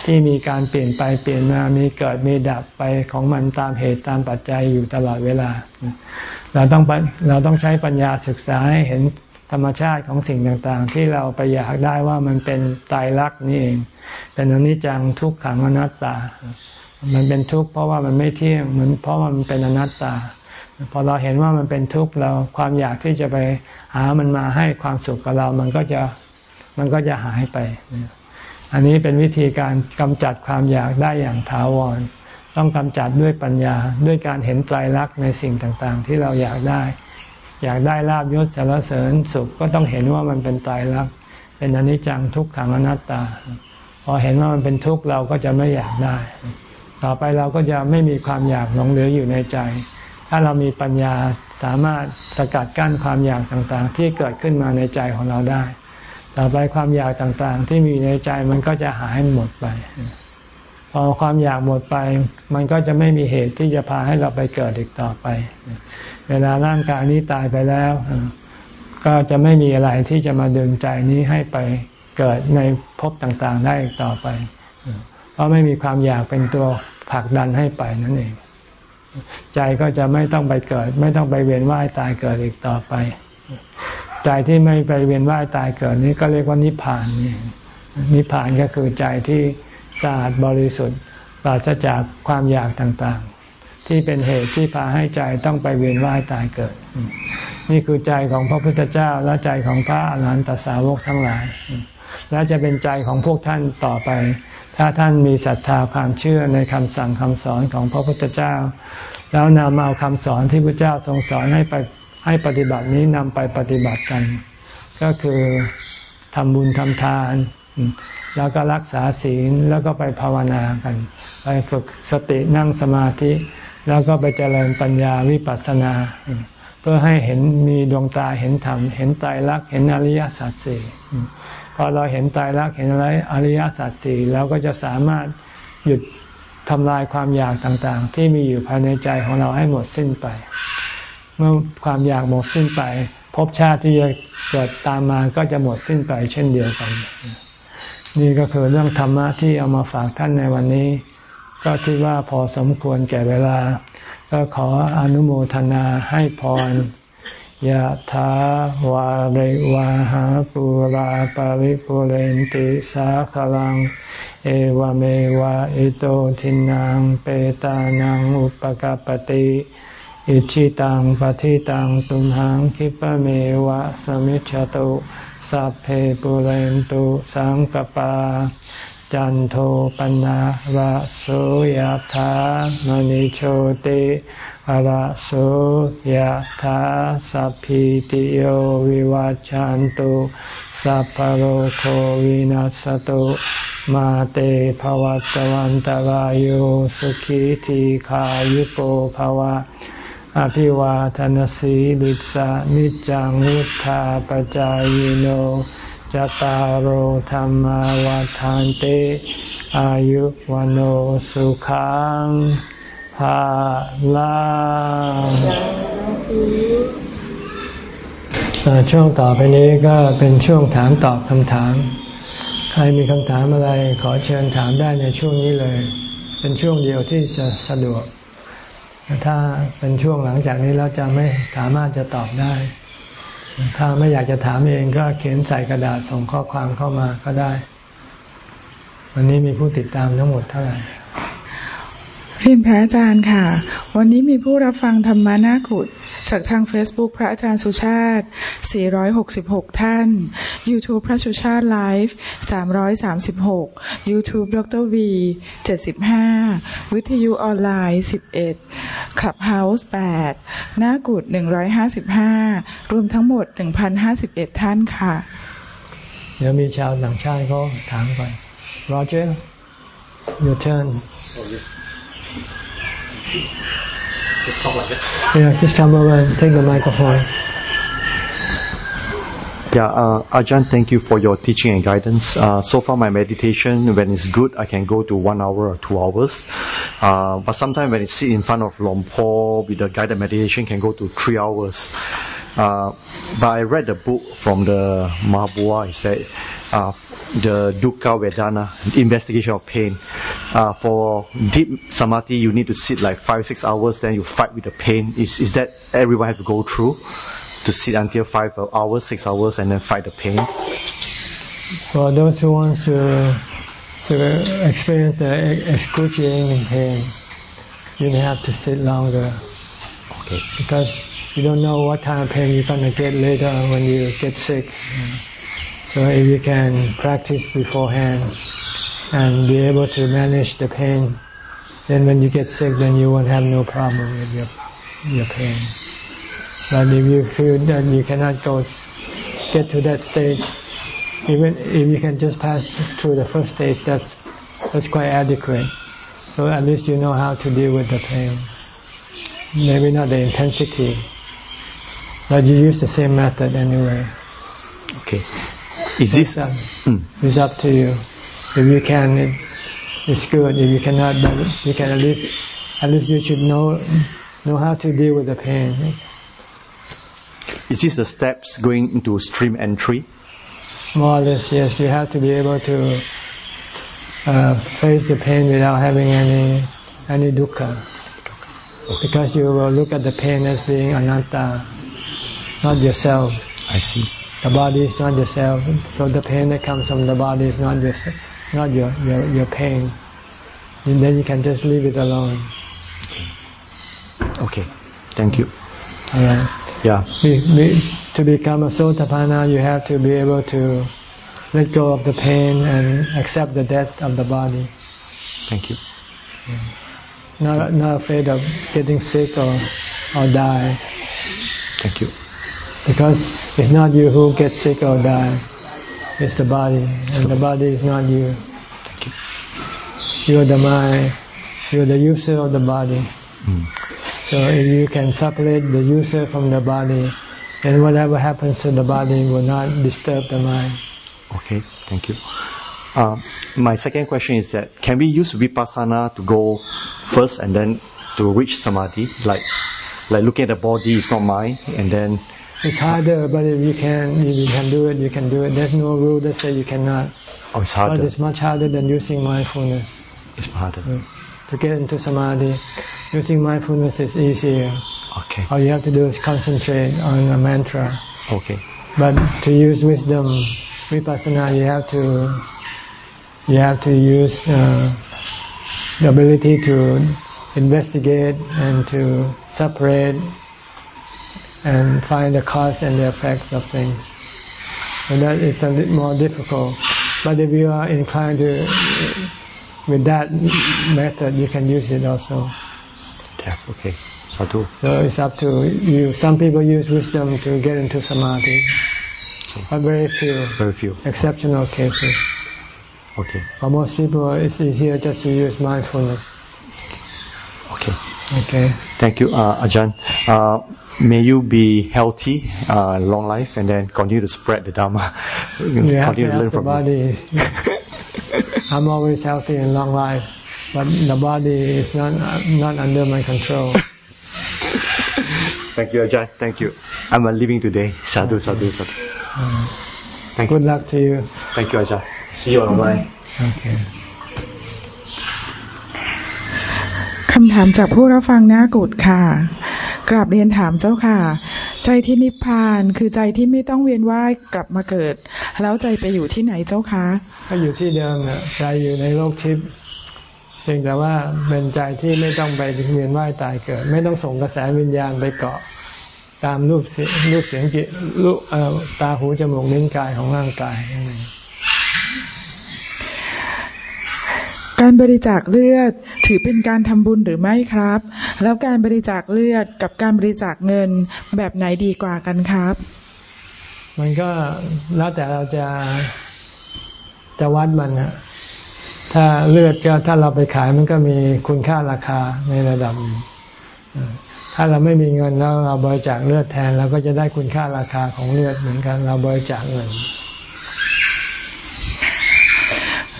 ที่มีการเปลี่ยนไปเปลี่ยนมามีเกิดมีดับไปของมันตามเหตุตามปัจจัยอยู่ตลอดเวลา เราต้องเราต้องใช้ปัญญาศึกษาให้เห็นธรรมชาติของสิ่งต่างๆ ที่เราไปอยากได้ว่ามันเป็นตายรักนี่เอง เป็นอนิจจังทุกขังอนัตตา มันเป็นทุกข์เพราะว่ามันไม่เที่ยงมันเพราะมันเป็นอนัตตา พอเราเห็นว่ามันเป็นทุกข์เราความอยากที่จะไปหามันมาให้ความสุขกับเรา มันก็จะมันก็จะหายไป อันนี้เป็นวิธีการกำจัดความอยากได้อย่างถาวร ต้องกำจัดด้วยปัญญาด้วยการเห็นไตรลักษณ์ในสิ่งต่างๆ ที่เราอยากได้ อยากได้ลาบยศสารเสริญสุขก็ต้องเห็นว่ามันเป็นไตรลักษณ์เป็นอนิจจังทุกขังอนัตตา พอเห็นว่ามันเป็นทุกข์เราก็จะไม่อยากได้ ต่อไปเราก็จะไม่มีความอยากหลงเหลืออยู่ในใจ ถ้าเรามีปัญญาสามารถสกัดกั้นความอยากต่างๆ ที่เกิดขึ้นมาในใจของเราได้ ต่อไปความอยากต่างๆ ที่มีในใจมันก็จะหายหมดไป พอความอยากหมดไป มันก็จะไม่มีเหตุที่จะพาให้เราไปเกิดอีกต่อไป เวลาร่างกายนี้ตายไปแล้ว ก็จะไม่มีอะไรที่จะมาดึงใจนี้ให้ไปเกิดในภพต่างๆ ได้อีกต่อไป เพราะไม่มีความอยากเป็นตัวผลักดันให้ไปนั่นเอง ใจก็จะไม่ต้องไปเกิด ไม่ต้องไปเวียนว่ายตายเกิดอีกต่อไป ใจที่ไม่ไปเวียนว่ายตายเกิดนี้ก็เรียกว่านิพพานนี่นิพพานก็คือใจที่สะอาดบริสุทธิ์ปราศจากความอยากต่างๆ ที่เป็นเหตุที่พาให้ใจต้องไปเวียนว่ายตายเกิด นี่คือใจของพระพุทธเจ้าและใจของพระอรหันตสาวกทั้งหลาย และจะเป็นใจของพวกท่านต่อไป ถ้าท่านมีศรัทธาความเชื่อในคำสั่งคำสอนของพระพุทธเจ้า แล้วนำเอาคำสอนที่พระเจ้าทรงสอนให้ไป ให้ปฏิบัตินี้นำไปปฏิบัติกัน ก็คือทำบุญทำทาน แล้วก็รักษาศีลแล้วก็ไปภาวนากัน ไปฝึกสตินั่งสมาธิ แล้วก็ไปเจริญปัญญาวิปัสสนา เพื่อให้เห็นมีดวงตาเห็นธรรม เห็นไตรลักษณ์เห็นอริยสัจสี่พอเราเห็นตายรักเห็นอะไรอริยสัจสี่เราก็จะสามารถหยุดทำลายความอยากต่างๆ ที่มีอยู่ภายในใจของเราให้หมดสิ้นไป มื่อความอยากหมดสิ้นไปภพชาติที่จะเกิดตามมาก็จะหมดสิ้นไปเช่นเดียวกัน นี่ก็คือเรื่องธรรมะที่เอามาฝากท่านในวันนี้ ก็คิดว่าพอสมควรแก่เวลา ก็ขออนุโมทนาให้พรยะถาวาริวาหาปุราปาริปุเรนติสาคลัง เอวเมวะอิโตทินังเปตานังอุปกปติ อิชิตังปฏิตังตุมหังคิปะเมวะสมิจฉตุสัพเพปุเรนตุสังกปา จันโทปนะระโสยธามณิโชติระโสยธาสัพพิติโยวิวัจจันตุสัพพโรโควินัสตุมาเตภวัตวันตารโยสุขีทีขายุโกภวะ อภิวาทนสีลิสานิจังวุธาปจายโนจตารโหธรรมวาทานเต อายุวันโอสุขังภาลังช่วงต่อไปนี้ก็เป็นช่วงถามตอบคำถาม ใครมีคำถามอะไรขอเชิญถามได้ในช่วงนี้เลย เป็นช่วงเดียวที่จะสะดวก ถ้าเป็นช่วงหลังจากนี้เราจะไม่สามารถจะตอบได้ ถ้าไม่อยากจะถามเองก็เขียนใส่กระดาษส่งข้อความเข้ามาก็ได้ วันนี้มีผู้ติดตามทั้งหมดเท่าไหร่ เรียนพระอาจารย์ค่ะ วันนี้มีผู้รับฟังธรรมานาขุดจากทาง Facebook พระอาจารย์สุชาติ 466 ท่าน YouTube พระสุชาติไลฟ์336 YouTube ดร V 75 วิทยุออนไลน์ 11 Clubhouse 8หน้ากุด155 รวมทั้งหมด 1,051 ท่านค่ะ เดี๋ยวมีชาวต่างชาติเขาถามก่อน Roger your turn oh, yes. Just talk like. Yeah, just come over and take the microphone. Yeah, uh, Ajahn, thank you for your teaching and guidance. Uh, so far, my meditation, when it's good, I can go to one hour or two hours. Uh, but sometimes when I sit in front of Lompo with the guided meditation, can go to three hours. Uh, but I read the book from the Mahabua, he said, uh, the Dukkha Vedana, investigation of pain. Uh, for deep samadhi, you need to sit like five, six hours, then you fight with the pain. Is, is that everyone have to go through? To sit until five hours, six hours, and then fight the pain? For those who want to, to experience the excruciating pain, you have to sit longer. Okay. Because you don't know what kind of pain you're going to get later when you get sick. So if you can practice beforehand and be able to manage the pain, then when you get sick, then you won't have no problem with your your pain. But if you feel that you cannot go get to that stage, even if you can just pass through the first stage, that's that's quite adequate. So at least you know how to deal with the pain. Maybe not the intensity, but you use the same method anyway. Okay. Is this? Up, mm. It's up to you. If you can, it, it's good. If you cannot, you can at least, at least you should know know how to deal with the pain. Is this the steps going into stream entry? More or less, yes. You have to be able to uh, face the pain without having any any dukkha, because you will look at the pain as being anatta, not yourself. I see. The body is not yourself, so the pain that comes from the body is not your, not your, your, your pain. And then you can just leave it alone. Okay. Okay. Thank you. Alright. Yeah. Be, be, to become a sotapanna, you have to be able to let go of the pain and accept the death of the body. Thank you. Yeah. Not, not afraid of getting sick or, or die. Thank you. Because it's not you who gets sick or die. It's the body. And the body is not you. You are the mind. You are the user of the body. Mm. So if you can separate the user from the body, then whatever happens to the body will not disturb the mind. Okay, thank you. Uh, my second question is that can we use vipassana to go first and then to reach samadhi? Like, like looking at the body is not mine, and then it's harder, but if you can, if you can do it, you can do it. There's no rule that says you cannot. Oh, it's harder. But it's much harder than using mindfulness. It's harder. To get into samadhi, using mindfulness is easier. Okay. All you have to do is concentrate on a mantra. Okay. But to use wisdom, vipassana, you have to you have to use uh, the ability to investigate and to separate and find the cause and the effects of things. So that is a bit more difficult. but if you are inclined to with that method, you can use it also. Yeah, okay. Sadhu. So it's up to you. Some people use wisdom to get into samadhi, but very few. Very few. Exceptional cases. Okay. For most people, it's easier just to use mindfulness. Okay. Okay. Thank you, uh, Ajahn. Uh, may you be healthy, uh, long life, and then continue to spread the Dharma. you have to ask the body. I'm always healthy and long life, but the body is not not under my control. Thank you, Ajahn. Thank you. I'm uh, leaving today. Sadhu, okay. sadhu, sadhu. Uh, Thank Good you. luck to you. Thank you, Ajahn. See you online. Okay. คำถามจากผู้รับฟังหน้ากุดค่ะ กราบเรียนถามเจ้าค่ะ ใจที่นิพพานคือใจที่ไม่ต้องเวียนว่ายกลับมาเกิด แล้วใจไปอยู่ที่ไหนเจ้าคะก็อยู่ที่เดิมน่ะใจอยู่ในโลกทิพย์เพียงแต่ว่าเป็นใจที่ไม่ต้องไปเวียนว่ายตายเกิด ไม่ต้องส่งกระแสวิญญาณไปเกาะตามรูปเสียงรูปเสียงจิตรูปตาหูจมูกนิ้นกายของร่างกายนั่นเอง การบริจาคเลือดถือเป็นการทำบุญหรือไม่ครับ แล้วการบริจาคเลือดกับการบริจาคเงินแบบไหนดีกว่ากันครับ มันก็แล้วแต่เราจะจะวัดมันนะถ้าเลือดก็ถ้าเราไปขายมันก็มีคุณค่าราคาในระดับ ถ้าเราไม่มีเงินแล้วเราบริจาคเลือดแทนเราก็จะได้คุณค่าราคาของเลือดเหมือนกันเราบริจาคเงิน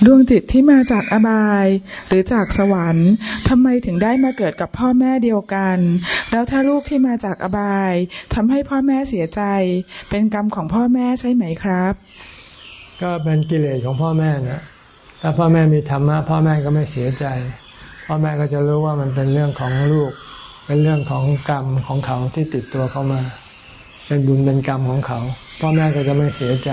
ดวงจิตที่มาจากอบาย หรือจากสวรรค์ทำไมถึงได้มาเกิดกับพ่อแม่เดียวกัน แล้วถ้าลูกที่มาจากอบายทำให้พ่อแม่เสียใจ เป็นกรรมของพ่อแม่ใช่ไหมครับ ก็เป็นกิเลสของพ่อแม่นะถ้าพ่อแม่มีธรรมะพ่อแม่ก็ไม่เสียใจ พ่อแม่ก็จะรู้ว่ามันเป็นเรื่องของลูก เป็นเรื่องของกรรมของเขาที่ติดตัวเขามา เป็นบุญเป็นกรรมของเขา พ่อแม่ก็จะไม่เสียใจ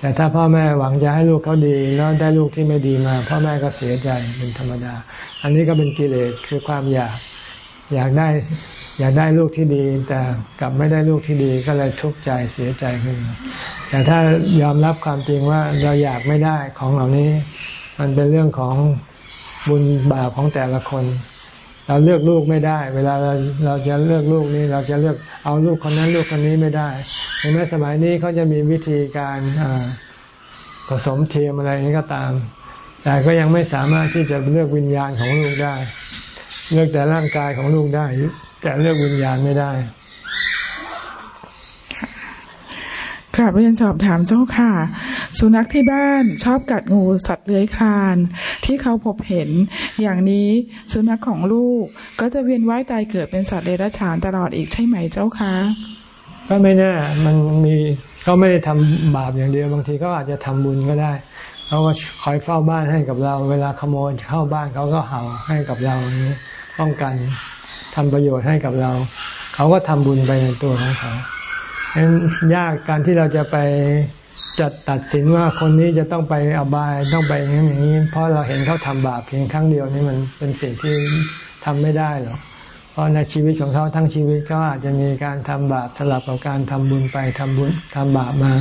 แต่ถ้าพ่อแม่หวังจะให้ลูกเขาดีแล้วได้ลูกที่ไม่ดีมา พ่อแม่ก็เสียใจเป็นธรรมดา อันนี้ก็เป็นกิเลสคือความอยากอยากได้อยากได้ลูกที่ดี แต่กลับไม่ได้ลูกที่ดีก็เลยทุกข์ใจเสียใจขึ้น แต่ถ้ายอมรับความจริงว่าเราอยากไม่ได้ของเหล่านี้ มันเป็นเรื่องของบุญบาปของแต่ละคน เราเลือกลูกไม่ได้ เวลาเราเราจะเลือกลูกนี้ เราจะเลือกเอาลูกคนนั้นลูกคนนี้ไม่ได้ถึงแม้สมัยนี้เขาจะมีวิธีการผสมเทียมอะไรนี้ก็ตาม แต่ก็ยังไม่สามารถที่จะเลือกวิญญาณของลูกได้ เลือกแต่ร่างกายของลูกได้ แต่เลือกวิญญาณไม่ได้กราบเรียนสอบถามเจ้าค่ะ สุนัขที่บ้านชอบกัดงูสัตว์เลื้อยคลาน ที่เขาพบเห็น อย่างนี้สุนัขของลูกก็จะเวียนว่ายตายเกิดเป็นสัตว์เดรัจฉานตลอดอีกใช่ไหมเจ้าคะก็ไม่แน่มันมีเขาไม่ได้ทำบาปอย่างเดียวบางทีเขาอาจจะทำบุญก็ได้เขาก็คอยเฝ้าบ้านให้กับเรา เวลาขโมยเข้าบ้านเขาก็เห่าให้กับเรานี้ป้องกันทำประโยชน์ให้กับเรา เขาก็ทำบุญไปในตัวของเขาฉะนั้นยากการที่เราจะไป จัดตัดสินว่าคนนี้จะต้องไปอบายต้องไปอย่างนี้อย่างนี้เพราะเราเห็นเขาทำบาปเพียงครั้งเดียวนี่มันเป็นสิ่งที่ทำไม่ได้หรอกเพราะในชีวิตของเขาทั้งชีวิตเขาอาจจะมีการทำบาปสลับกับการทำบุญไปทำบุญทำบาปมา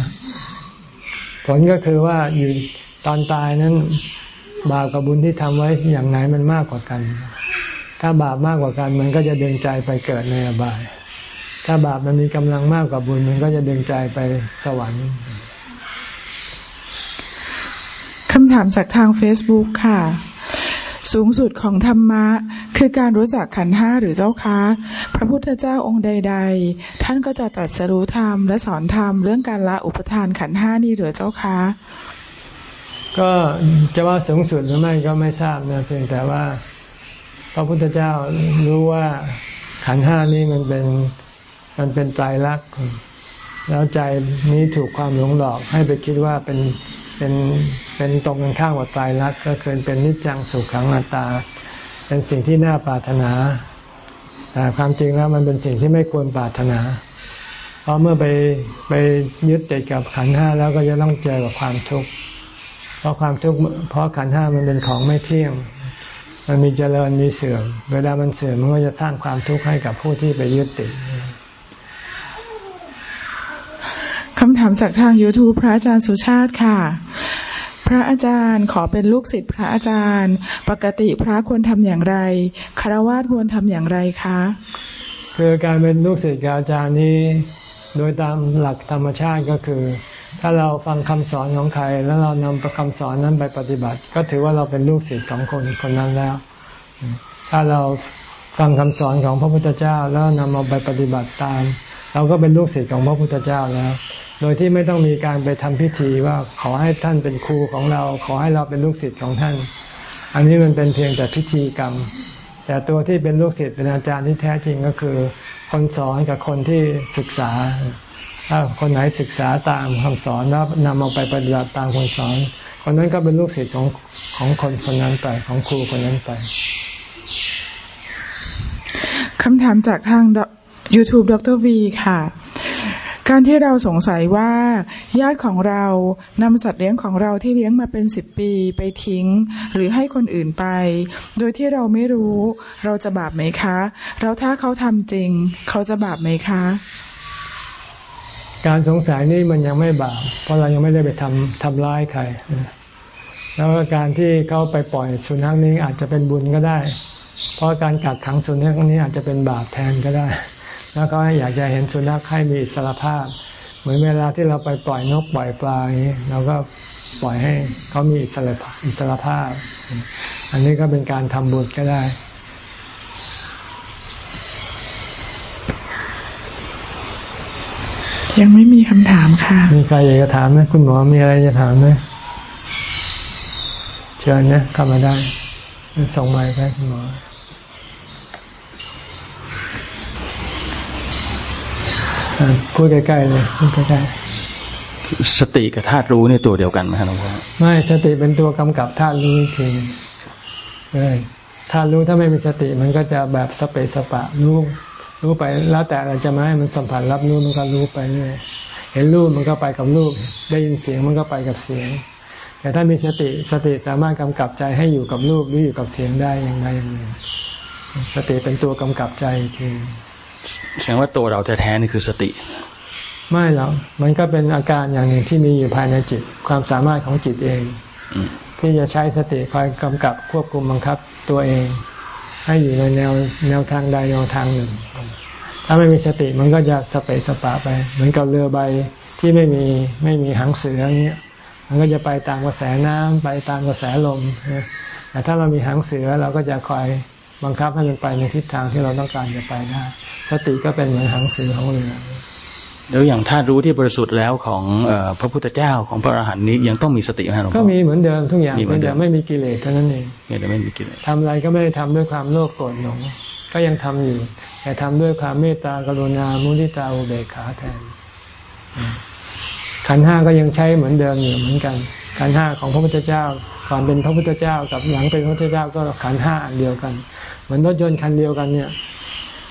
ผลก็คือว่าอยู่ตอนตายนั้น บาปกับบุญที่ทำไว้อย่างไหนมันมากกว่ากัน ถ้าบาปมากกว่ากัน มันก็จะดึงใจไปเกิดในอบาย ถ้าบาปมันมีกำลังมากกว่าบุญ มันก็จะดึงใจไปสวรรค์คำถามจากทาง Facebook ค่ะ สูงสุดของธรรมะ คือการรู้จักขันห้าหรือเจ้าคะพระพุทธเจ้าองค์ใด ๆ ท่านก็จะตรัสรู้ธรรมและสอนธรรมเรื่องการละอุปทานขันห้านี่หรือเจ้าคะก็จะว่าสูงสุดหรือไม่ก็ไม่ทราบนะเพียงแต่ว่า พระพุทธเจ้ารู้ว่าขันห้านี้มันเป็นมันเป็นใจรักแล้วใจนี้ถูกความหลงหลอกให้ไปคิดว่าเป็น เป็นเป็นตรงกันข้ามกับตายรักก็คือเป็นนิจจังสุขขังอัตตา เป็นสิ่งที่น่าปรารถนาแต่ความจริงแล้วมันเป็นสิ่งที่ไม่ควรปรารถนา เพราะเมื่อไปไปยึดติดกับขันห้าแล้วก็จะต้องเจอกับความทุกข์เพราะความทุกข์เพราะขันห้ามันเป็นของไม่เที่ยง มันมีเจริญมีเสื่อม เวลามันเสื่อมมันก็จะสร้างความทุกข์ให้กับผู้ที่ไปยึดติดคำถามจากทาง YouTube พระอาจารย์สุชาติค่ะ พระอาจารย์ขอเป็นลูกศิษย์พระอาจารย์ ปกติพระควรทำอย่างไรคารวะควรทำอย่างไรคะ คือการเป็นลูกศิษย์กับอาจารย์นี้ โดยตามหลักธรรมชาติก็คือ ถ้าเราฟังคำสอนของใคร แล้วเรานำคำสอนนั้นไปปฏิบัติ ก็ถือว่าเราเป็นลูกศิษย์ของคนคนนั้นแล้ว ถ้าเราฟังคำสอนของพระพุทธเจ้าแล้วนำเอาไปปฏิบัติตามเราก็เป็นลูกศิษย์ของพระพุทธเจ้าแล้ว โดยที่ไม่ต้องมีการไปทำพิธีว่าขอให้ท่านเป็นครูของเรา ขอให้เราเป็นลูกศิษย์ของท่าน อันนี้มันเป็นเพียงแต่พิธีกรรม แต่ตัวที่เป็นลูกศิษย์เป็นอาจารย์ที่แท้จริงก็คือ คนสอนกับคนที่ศึกษา ถ้าคนไหนศึกษาตามคำสอนแล้วนำเอาไปปฏิบัติตามคนสอน คนนั้นก็เป็นลูกศิษย์ของของคนคนนั้นไปของครูคนนั้นไปคำถามจากทาง YouTube ดรวีค่ะ การที่เราสงสัยว่าญาติของเรานำสัตว์เลี้ยงของเราที่เลี้ยงมาเป็นสิบปีไปทิ้ง หรือให้คนอื่นไป โดยที่เราไม่รู้เราจะบาปไหมคะ แล้วถ้าเขาทำจริง เขาจะบาปไหมคะ การสงสัยนี่มันยังไม่บาปเพราะเรายังไม่ได้ไปทำทำร้ายใคร แล้วก็การที่เขาไปปล่อยสุนัขนี้อาจจะเป็นบุญก็ได้ เพราะการกักขังสุนัขนี้อาจจะเป็นบาปแทนก็ได้ แล้วก็อยากจะเห็นสุนัขให้มีอิสรภาพ เหมือนเวลาที่เราไปปล่อยนกปล่อยปลาอย่างนี้เราก็ปล่อยให้เขามีอิสรภาพอิสรภาพ อันนี้ก็เป็นการทำบุญก็ได้ ยังไม่มีคำถามค่ะ มีใครอยากจะถามไหมคุณหมอมีอะไรจะถามไหมเชิญนะเข้ามาได้ ส่งไมค์ให้คุณหมอ พูดใกล้ๆเลยพูดใกล้สติกับธาตุรู้เนี่ยตัวเดียวกันไหมครับหลวงพ่อๆไม่สติเป็นตัวกำกับธาตุรู้อีกทีเออธาตุรู้ถ้าไม่มีสติมันก็จะแบบสเปะสปะรู้รู้ไปแล้วแต่เราจะมาให้มันสัมผัสรับรู้มันก็รู้ไปเรื่อยเห็นรูปมันก็ไปกับรูป ได้ยินเสียงมันก็ไปกับเสียง แต่ถ้ามีสติสติสามารถกำกับใจให้อยู่กับรูปหรืออยู่กับเสียงได้อย่างใดอย่างหนึ่งสติเป็นตัวกำกับใจอีกที แสดงว่าตัวเราแท้ๆนี่คือสติ ไม่หรอกมันก็เป็นอาการอย่างหนึ่งที่มีอยู่ภายในจิต ความสามารถของจิตเองอืมที่จะใช้สติคอยกำกับควบคุมบังคับตัวเอง ให้อยู่ในแนวแนวทางใดแนวทางหนึ่ง ถ้าไม่มีสติมันก็จะสเปะสปะไป เหมือนกับเรือใบที่ไม่มีไม่มีหางเสืออย่างเงี้ยมันก็จะไปตามกระแสน้ำไปตามกระแสลมนะแต่ถ้าเรามีหางเสือเราก็จะคอย บังคับให้มันไปในทิศทางที่เราต้องการจะไปได้ สติก็เป็นเหมือนหางเสือของเรือแล้วอย่างธาตุรู้ที่บริสุทธิ์แล้วของเอ่อพระพุทธเจ้าของพระอรหันต์นี้ยังต้องมีสติไหมครับหลวงพ่ก็อมีเหมือนเดิมทุกอย่างมีเหมือนเดิมแต่ไม่มีกิเลสเท่านั้นเองเนี่ยแต่ไม่มีกิเลสทำอะไรก็ไม่ได้ทำด้วยความโลภโกรธหลงก็ยังทำอยู่ แต่ทำด้วยความเมตตากรุณามุทิตาอุเบกขาแทนอืมขันธ์ห้าก็ยังใช้เหมือนเดิมอยู่เหมือนกัน ขันธ์ห้าของพระพุทธเจ้าก่อนเป็นพระพุทธเจ้ากับหลังเป็นพระพุทธเจ้าก็ขันธ์ห้าอันเดียวกัน เหมือนรถยนต์คันเดียวกันเนี่ย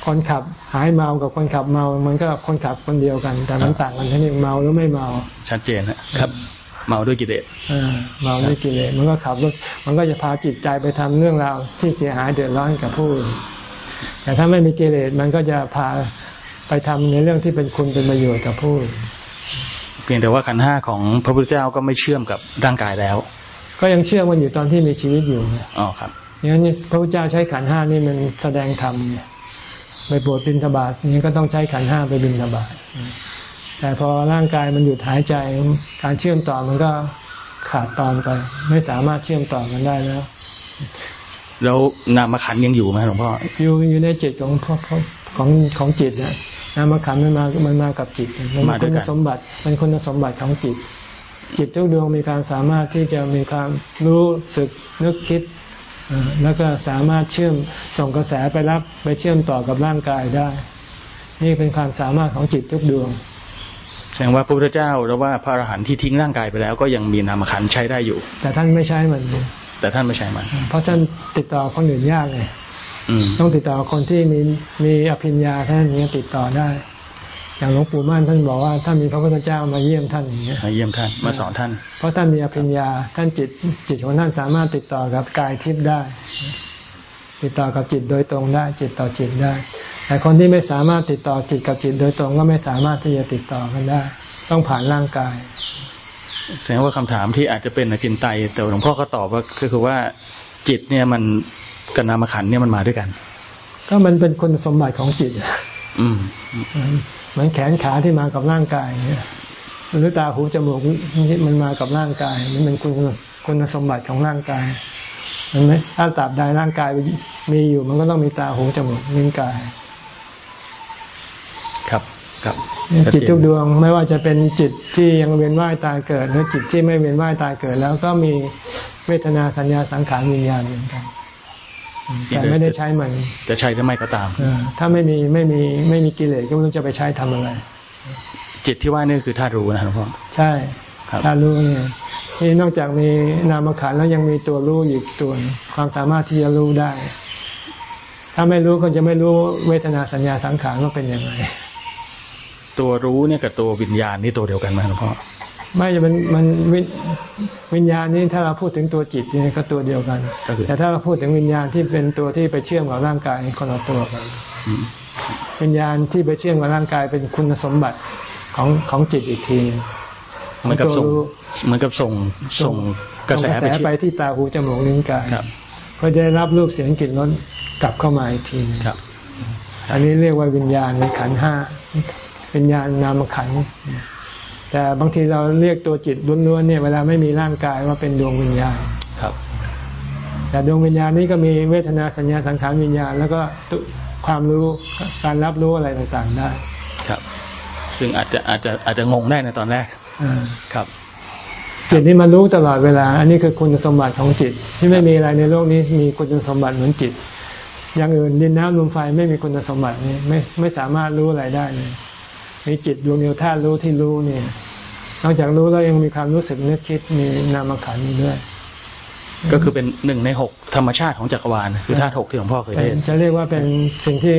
คนขับหายเมากับคนขับเมามันก็คนขับคนเดียวกัน แต่มันต่างกันแค่นี้เมาหรือไม่เมา ชัดเจนฮะครับ เมาด้วยกิเลสเออเมาด้วยกิเลสมันก็ขับรถมันก็จะพาจิตใจไปทำเรื่องราวที่เสียหายเดือดร้อนกับผู้อื่นแต่ถ้าไม่มีกิเลสมันก็จะพาไปทำในเรื่องที่เป็นคุณเป็นประโยชน์กับผู้อื่นเพียงแต่ว่าขันธ์ห้าของพระพุทธเจ้าก็ไม่เชื่อมกับร่างกายแล้ว ก็ยังเชื่อมันอยู่ตอนที่มีชีวิตอยู่ไงอ๋อครับ อย่างนี้พระพุทธเจ้าใช้ขันธ์ห้านี่มันแสดงธรรมไงไปโปรดบินทบาทนี้ก็ต้องใช้ขันธ์ห้าไปบินทบาทแต่พอร่างกายมันหยุดหายใจการเชื่อมต่อมันก็ขาดตอนไป ไม่สามารถเชื่อมต่อกันได้แล้ว แล้วนามขันธ์ยังอยู่ไหมหลวงพ่ออยู่อยู่ในจิตของของของของจิตนะนามขันธ์มันมามันมากับจิตมันมาด้เป็วยนกัคุนณสมบัติเป็นคุณสมบัติของจิต จิตทุกดวงมีความสามารถที่จะมีความรู้สึกนึกคิดเอ่อ แล้วก็สามารถเชื่อมส่งกระแสไปรับไปเชื่อมต่อกับร่างกายได้ นี่เป็นความสามารถของจิตทุกดวง แสดงว่าพระพุทธเจ้าแล้วว่าพระอรหันต์ที่ทิ้งร่างกายไปแล้ว ก็ยังมีนามขันธ์ใช้ได้อยู่ แต่ท่านไม่ใช้มัน แต่ท่านไม่ใช้มัน เพราะท่านติดต่อคนอื่นยากไงอืมต้องติดต่อคนที่มีมีอภิญญาท่านนี้ติดต่อได้ อย่างหลวงปู่มั่นท่านบอกว่าถ้ามีพระพุทธเจ้ามาเยี่ยมท่านอย่างเงี้ยมาเยี่ยมท่านมาสอนท่าน เพราะท่านมีอภิญญาท่านจิตจิตของท่านสามารถติดต่อกับกายทิพย์ได้ ติดต่อกับจิตโดยตรงได้ จิตต่อจิตได้ แต่คนที่ไม่สามารถติดต่อจิตกับจิตโดยตรงก็ไม่สามารถที่จะติดต่อกันได้ ต้องผ่านร่างกาย แสดงว่าคำถามที่อาจจะเป็นอจินไตยแต่หลวงพ่อก็ตอบว่าก็คือว่าจิตเนี่ยมันกับนามขันธ์เนี่ยมันมาด้วยกัน ก็มันเป็นคุณสมบัติของจิต อืม เหมือนแขนขาที่มากับร่างกายเนี่ยหรือตาหูจมูกมันมากับร่างกาย มันเป็นคุณคุณสมบัติของร่างกายมันไหมถ้าตราบใดร่างกายมีอยู่ มันก็ต้องมีตาหูจมูกลิ้นกาย ครับครับจิตทุกดวงไม่ว่าจะเป็นจิตที่ยังเวียนว่ายตายเกิด หรือจิตที่ไม่เวียนว่ายตายเกิด แล้วก็มีเวทนาสัญญาสังขารวิญญาณเหมือนกัน แต่ไม่ได้ใช้มัน จะใช้หรือไม่ก็ตามถ้าไม่มีไม่มีไม่มีกิเลสก็ไม่รู้จะไปใช้ทำอะไร จิตที่ว่านี่คือธาตุรู้นะหลวงพ่อใช่ธาตุรู้เนี่ยนี่นอกจากมีนามขันแล้วยังมีตัวรู้อีกตัวความสามารถที่จะรู้ได้ ถ้าไม่รู้ก็จะไม่รู้เวทนาสัญญาสังขารว่าเป็นยังไงตัวรู้เนี่ยกับตัววิญญาณนี่ตัวเดียวกันไหมหลวงพ่อ ไม่มันมันวิญญาณนี้ถ้าเราพูดถึงตัวจิตนี่ก็ตัวเดียวกัน แต่ถ้าเราพูดถึงวิญญาณที่เป็นตัวที่ไปเชื่อมกับร่างกายคนละตัวกันวิญญาณที่ไปเชื่อมกับร่างกายเป็นคุณสมบัติของของจิตอีกทีเหมือนกับส่งเหมือนกับส่งส่งกระแสไปที่ตาหูจมูกลิ้นกายเพื่อจะรับรูปเสียงกลิ่นรสกลับเข้ามาอีกทีครับ อันนี้เรียกว่าวิญญาณในขันห้าวิญญาณนามขัน แต่บางทีเราเรียกตัวจิตล้วนๆเนี่ยเวลาไม่มีร่างกายว่าเป็นดวงวิญญาณครับ แต่ดวงวิญญาณนี้ก็มีเวทนาสัญญาสังขารวิญญาณ แล้วก็ความรู้การรับรู้อะไรต่างๆได้ ครับ ซึ่งอาจจะอาจจะอาจจะงงได้ในตอนแรกครับจิตนี่มันรู้ตลอดเวลา อันนี้คือคุณสมบัติของจิต ที่ไม่มีอะไรในโลกนี้มีคุณสมบัติเหมือนจิต อย่างอื่นดินน้ำลมไฟไม่มีคุณสมบัตินี้ไม่ไม่สามารถรู้อะไรได้เลยมีจิตดวงเดียวธาตุรู้ที่รู้เนี่ย นอกจากรู้แล้วยังมีความรู้สึกนึกคิดมีนามขันธ์ด้วย ก็คือเป็นหนึ่งในหกธรรมชาติของจักรวาลคือธาตุหกที่หลวงพ่อเคยเรียนจะเรียกว่าเป็นสิ่งที่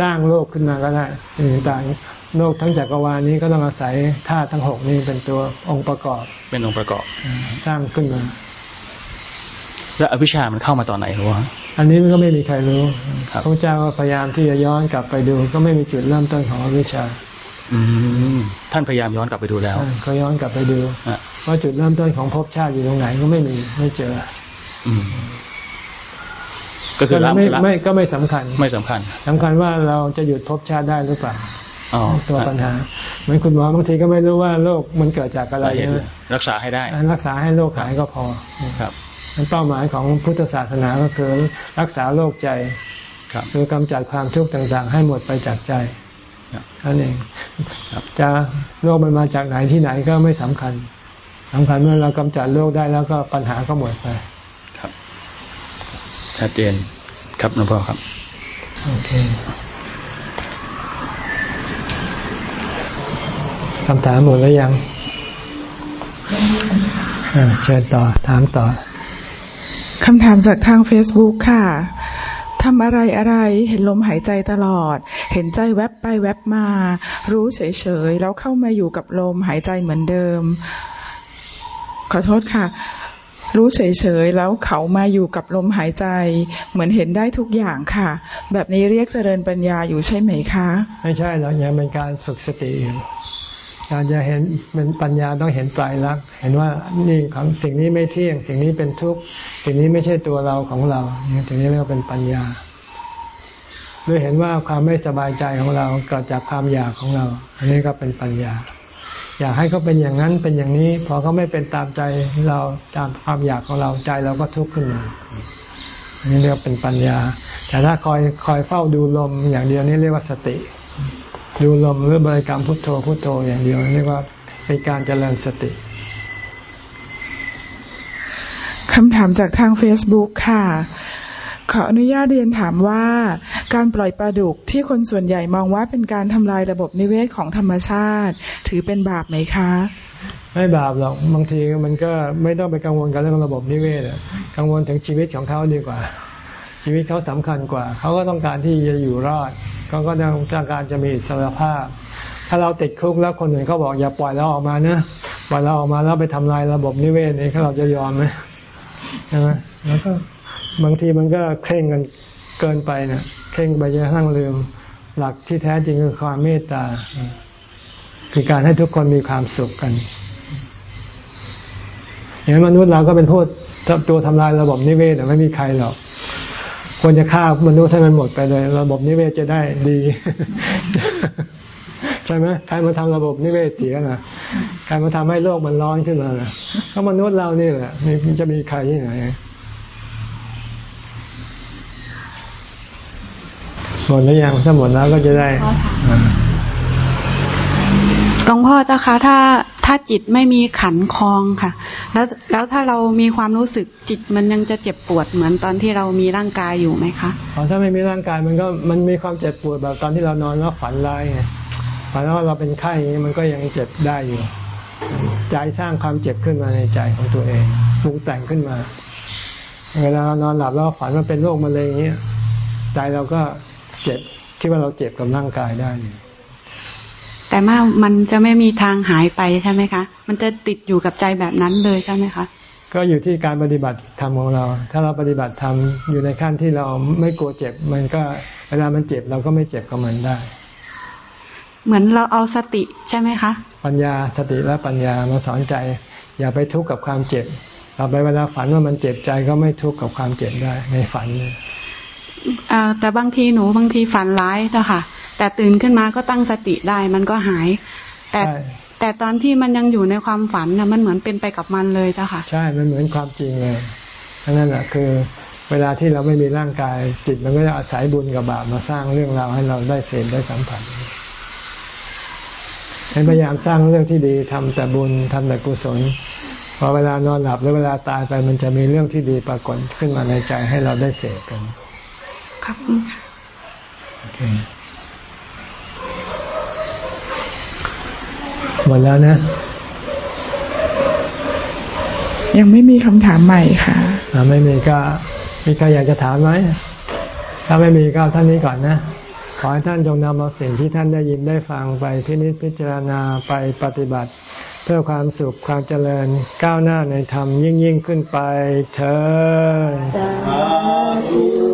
สร้างโลกขึ้นมาก็ได้สิ่งต่างโลกทั้งจักรวาลนี้ก็ต้องอาศัยธาตุทั้งหกนี้เป็นตัวองค์ประกอบ เป็นองค์ประกอบสร้างขึ้นมา แล้วอภิชามันเข้ามาตอนไหนรู้ฮะอันนี้มันก็ไม่มีใครรู้พระเจ้าพยายามที่จะย้อนกลับไปดู ก็ไม่มีจุดเริ่มต้นของอภิชา ท่านพยายามย้อนกลับไปดูแล้วเขาย้อนกลับไปดูว่าจุดเริ่มต้นของภพชาติอยู่ตรงไหนก็ไม่มีไม่เจอก็คือไม่ไม่ก็ไม่สำคัญ ไม่สำคัญสำคัญว่าเราจะหยุดภพชาติได้หรือเปล่าตัวปัญหาเหมือนคุณหมอบางทีก็ไม่รู้ว่าโรคมันเกิดจากอะไรรักษาให้ได้รักษาให้โรคหายก็พอครับเป้าหมายของพุทธศาสนาก็คือรักษาโรคใจคือกำจัดความทุกข์ต่างๆ ให้หมดไปจากใจ นั่นเองจะโรคมันมาจากไหนที่ไหนก็ไม่สำคัญสำคัญเมื่อเรากำจัดโรคได้แล้วก็ปัญหาก็หมดไป ครับ ชัดเจนครับหลวงพ่อครับ โอเคคำถามหมดแล้วยังเชิญต่อ ถามต่อคำถามจากทาง Facebook ค่ะทำอะไรอะไรเห็นลมหายใจตลอด เห็นใจแวบไปแวบมา รู้เฉยๆ แล้วเข้ามาอยู่กับลมหายใจเหมือนเดิม ขอโทษค่ะ รู้เฉยๆ แล้วเขามาอยู่กับลมหายใจ เหมือนเห็นได้ทุกอย่างค่ะ แบบนี้เรียกเจริญปัญญาอยู่ใช่ไหมคะ ไม่ใช่หรอกยังเป็นการฝึกสติอยู่การจะเห็นเป็นปัญญาต้องเห็นไตรลักษณ์เห็นว่านี่ของสิ่งนี้ไม่เที่ยง สิ่งนี้เป็นทุกข์ สิ่งนี้ไม่ใช่ตัวเราของเราถึงนี้เรียกว่าเป็นปัญญา ด้วยเห็นว่าความไม่สบายใจของเราเกิดจากความอยากของเรา อันนี้ก็เป็นปัญญา อยากให้เขาเป็นอย่างนั้นเป็นอย่างนี้ พอเขาไม่เป็นตามใจเราตามความอยากของเราใจเราก็ทุกข์ขึ้นมาอันนี้เรียกเป็นปัญญา แต่ถ้าคอยคอยเฝ้าดูลมอย่างเดียวนี่เรียกว่าสติ ดูลมหรือบริกรรมพุทโธพุทโธอย่างเดียวเรียกว่าเป็นการเจริญสติคำถามจากทาง Facebook ค่ะ ขออนุญาตเรียนถามว่า การปล่อยปลาดุกที่คนส่วนใหญ่มองว่าเป็นการทำลายระบบนิเวศของธรรมชาติ ถือเป็นบาปไหมคะ ไม่บาปหรอกบางทีมันก็ไม่ต้องไปกังวลกับเรื่องระบบนิเวศกังวลถึงชีวิตของเขาดีกว่า ชีวิตเขาสำคัญกว่า เขาก็ต้องการที่จะอยู่รอดเขาก็ต้องการจะมีอิสรภาพ ถ้าเราติดคุกแล้วคนอื่นเขาบอกอย่าปล่อยเราออกมานะปล่อยเราออกมาแล้วไปทำลายระบบนิเวศนี่เราจะยอมไหมใช่ไหมแล้วก็ บางทีมันก็เคร่งกันเกินไปนะเคร่งไปจนทั้งลืม หลักที่แท้จริงคือความเมตตา คือการให้ทุกคนมีความสุขกันอย่างนั้นมนุษย์เราก็เป็นผู้ตัวทำลายระบบนิเวศแต่ไม่มีใครหรอกควรจะฆ่ามนุษย์ให้มันหมดไปเลย ระบบนิเวศจะได้ดีใช่ไหมใครมาทำระบบนิเวศเสียนะใครมาทำให้โลกมันร้อนขึ้นมาล่ะก็มนุษย์เรานี่แหละจะมีใครที่ไหน มดแล้วยังถ้าหมดแล้วก็จะได้หลวงพ่อเจ้าคะถ้าถ้าจิตไม่มีขันคลองค่ะ แล้วแล้วถ้าเรามีความรู้สึกจิตมันยังจะเจ็บปวดเหมือนตอนที่เรามีร่างกายอยู่ไหมคะอ๋อถ้าไม่มีร่างกายมันก็มันมีความเจ็บปวดแบบตอนที่เรานอนแล้วฝันร้ายไงฝันว่าเราเป็นไข้มันก็ยังเจ็บได้อยู่ ใจสร้างความเจ็บขึ้นมาในใจของตัวเองปรุงแต่งขึ้นมาเวลาเรานอนหลับแล้วฝันว่าเป็นโรคมะเร็งเงี้ยใจเราก็ เจ็บคิดว่าเราเจ็บกับร่างกายได้แต่ว่ามันจะไม่มีทางหายไปใช่ไหมคะ มันจะติดอยู่กับใจแบบนั้นเลยใช่ไหมคะก็อยู่ที่การปฏิบัติธรรมของเรา ถ้าเราปฏิบัติธรรมอยู่ในขั้นที่เราไม่กลัวเจ็บ มันก็เวลามันเจ็บเราก็ไม่เจ็บกับมันได้ เหมือนเราเอาสติใช่ไหมคะ ปัญญาสติและปัญญามาสอนใจ อย่าไปทุกข์กับความเจ็บ เราไปเวลาฝันว่ามันเจ็บใจก็ไม่ทุกข์กับความเจ็บได้ในฝันเลย แต่บางทีหนูบางทีฝันร้ายเจ้าค่ะ แต่ตื่นขึ้นมาก็ตั้งสติได้มันก็หาย แต่แต่ตอนที่มันยังอยู่ในความฝันน่ะมันเหมือนเป็นไปกับมันเลยเจ้าค่ะ ใช่ มันเหมือนความจริงเลยนั่นแหละคือเวลาที่เราไม่มีร่างกายจิตมันก็จะอาศัยบุญกับบาปมาสร้างเรื่องราวให้เราได้เสพได้สัมผัสให้พยายามสร้างเรื่องที่ดีทำแต่บุญทำแต่กุศลพอเวลานอนหลับหรือเวลาตายไปมันจะมีเรื่องที่ดีปรากฏขึ้นมาในใจให้เราได้เสพกัน ครับโอเคหมดแล้วนะ ยังไม่มีคำถามใหม่ค่ะไม่มีก็มีใครอยากจะถามไหมถ้าไม่มีก็ท่านนี้ก่อนนะ ขอให้ท่านจงนำเอาสิ่งที่ท่านได้ยินได้ฟังไปพินิจพิจารณาไปปฏิบัติ เพื่อความสุขความเจริญก้าวหน้าในธรรมยิ่งยิ่งขึ้นไปเธอ